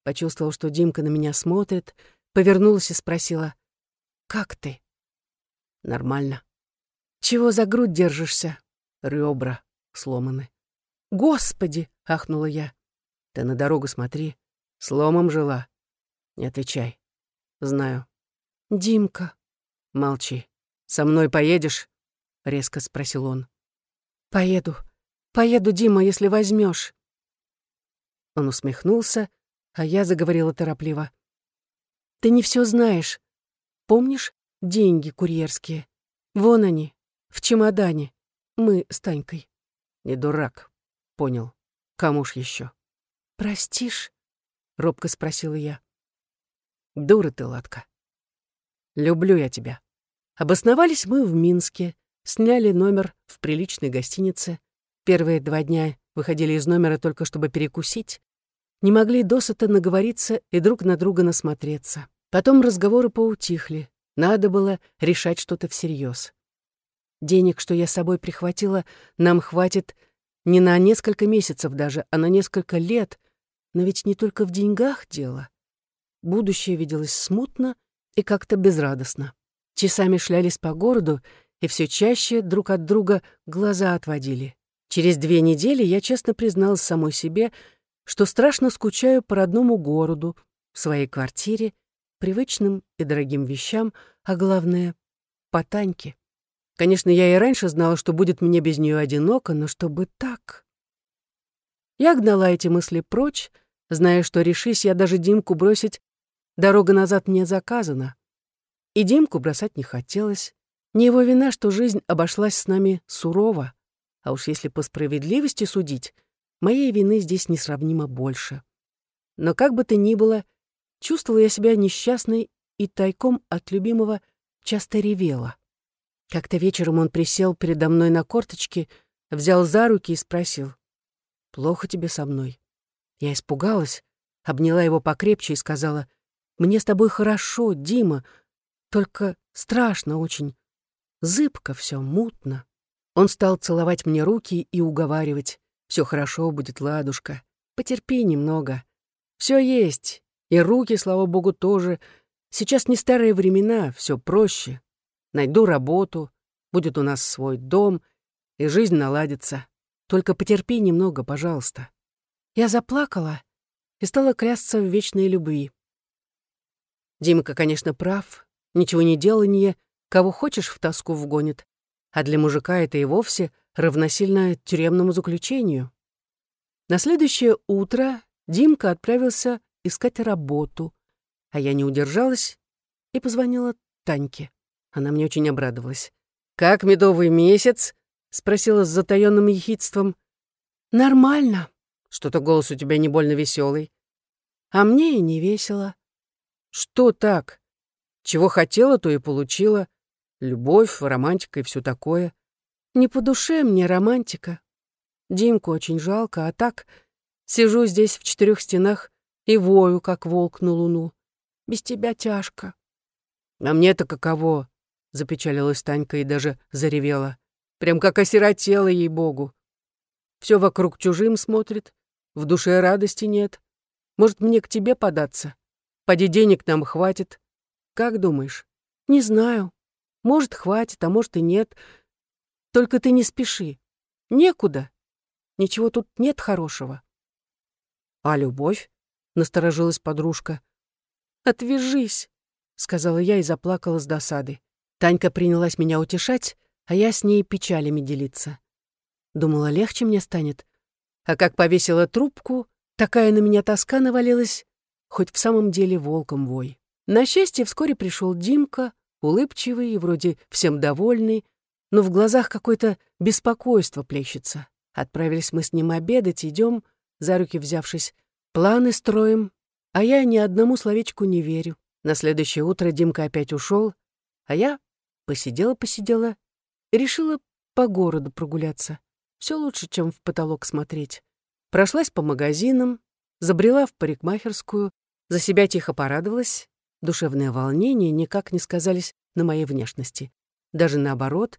Почувствовала, что Димка на меня смотрит, повернулась и спросила, «Как ты?» «Нормально». «Чего за грудь держишься?» «Ребра сломаны». «Господи!» — ахнула я. «Ты на дорогу смотри. Сломом жила». «Не отвечай. Знаю». «Димка». «Молчи. Со мной поедешь?» — резко спросил он. «Поеду. Поеду, Дима, если возьмешь. Он усмехнулся, а я заговорила торопливо. «Ты не все знаешь. Помнишь деньги курьерские? Вон они, в чемодане. Мы с Танькой». «Не дурак. Понял. Кому ж еще? «Простишь?» — робко спросила я. «Дура ты, Ладка. Люблю я тебя». Обосновались мы в Минске, сняли номер в приличной гостинице. Первые два дня выходили из номера только чтобы перекусить. Не могли досыта наговориться и друг на друга насмотреться. Потом разговоры поутихли. Надо было решать что-то всерьез. Денег, что я с собой прихватила, нам хватит не на несколько месяцев даже, а на несколько лет. Но ведь не только в деньгах дело. Будущее виделось смутно и как-то безрадостно. Часами шлялись по городу, и все чаще друг от друга глаза отводили. Через две недели я честно призналась самой себе, что страшно скучаю по родному городу, в своей квартире, привычным и дорогим вещам, а главное — по Таньке. Конечно, я и раньше знала, что будет мне без нее одиноко, но чтобы так... Я гнала эти мысли прочь, зная, что решись я даже Димку бросить, дорога назад мне заказана. И Димку бросать не хотелось. Не его вина, что жизнь обошлась с нами сурово. А уж если по справедливости судить, моей вины здесь несравнимо больше. Но как бы то ни было, чувствовала я себя несчастной и тайком от любимого часто ревела. Как-то вечером он присел передо мной на корточки, взял за руки и спросил, «Плохо тебе со мной?» Я испугалась, обняла его покрепче и сказала, «Мне с тобой хорошо, Дима, только страшно очень. Зыбко все, мутно». Он стал целовать мне руки и уговаривать, «Все хорошо будет, ладушка, потерпи немного. Все есть, и руки, слава богу, тоже. Сейчас не старые времена, все проще. Найду работу, будет у нас свой дом, и жизнь наладится. Только потерпи немного, пожалуйста». Я заплакала и стала клясться в вечной любви. Димка, конечно, прав. Ничего не деланье, кого хочешь в тоску вгонит. А для мужика это и вовсе равносильно тюремному заключению. На следующее утро Димка отправился искать работу, а я не удержалась и позвонила Таньке. Она мне очень обрадовалась. «Как медовый месяц?» — спросила с затаённым ехидством. «Нормально», что-то голос у тебя не больно веселый. А мне и не весело. Что так? Чего хотела, то и получила. Любовь, романтика и все такое. Не по душе мне романтика. Димку очень жалко, а так сижу здесь в четырех стенах и вою, как волк на луну. Без тебя тяжко. А мне-то каково? Запечалилась Танька и даже заревела. Прям как осиротела ей-богу. Все вокруг чужим смотрит, в душе радости нет. Может, мне к тебе податься? Поди денег нам хватит. Как думаешь? Не знаю. Может, хватит, а может и нет. Только ты не спеши. Некуда. Ничего тут нет хорошего. А любовь? Насторожилась подружка. Отвяжись, сказала я и заплакала с досады. Танька принялась меня утешать, а я с ней печалями делиться. Думала, легче мне станет, а как повесила трубку, такая на меня тоска навалилась, хоть в самом деле волком вой. На счастье, вскоре пришел Димка, улыбчивый и вроде всем довольный, но в глазах какое-то беспокойство плещется. Отправились мы с ним обедать, идем, за руки взявшись, планы строим, а я ни одному словечку не верю. На следующее утро Димка опять ушел, а я посидела-посидела и решила по городу прогуляться. Все лучше, чем в потолок смотреть. Прошлась по магазинам, забрела в парикмахерскую, за себя тихо порадовалась. Душевное волнение никак не сказались на моей внешности. Даже наоборот,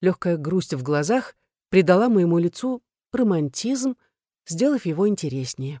легкая грусть в глазах придала моему лицу романтизм, сделав его интереснее.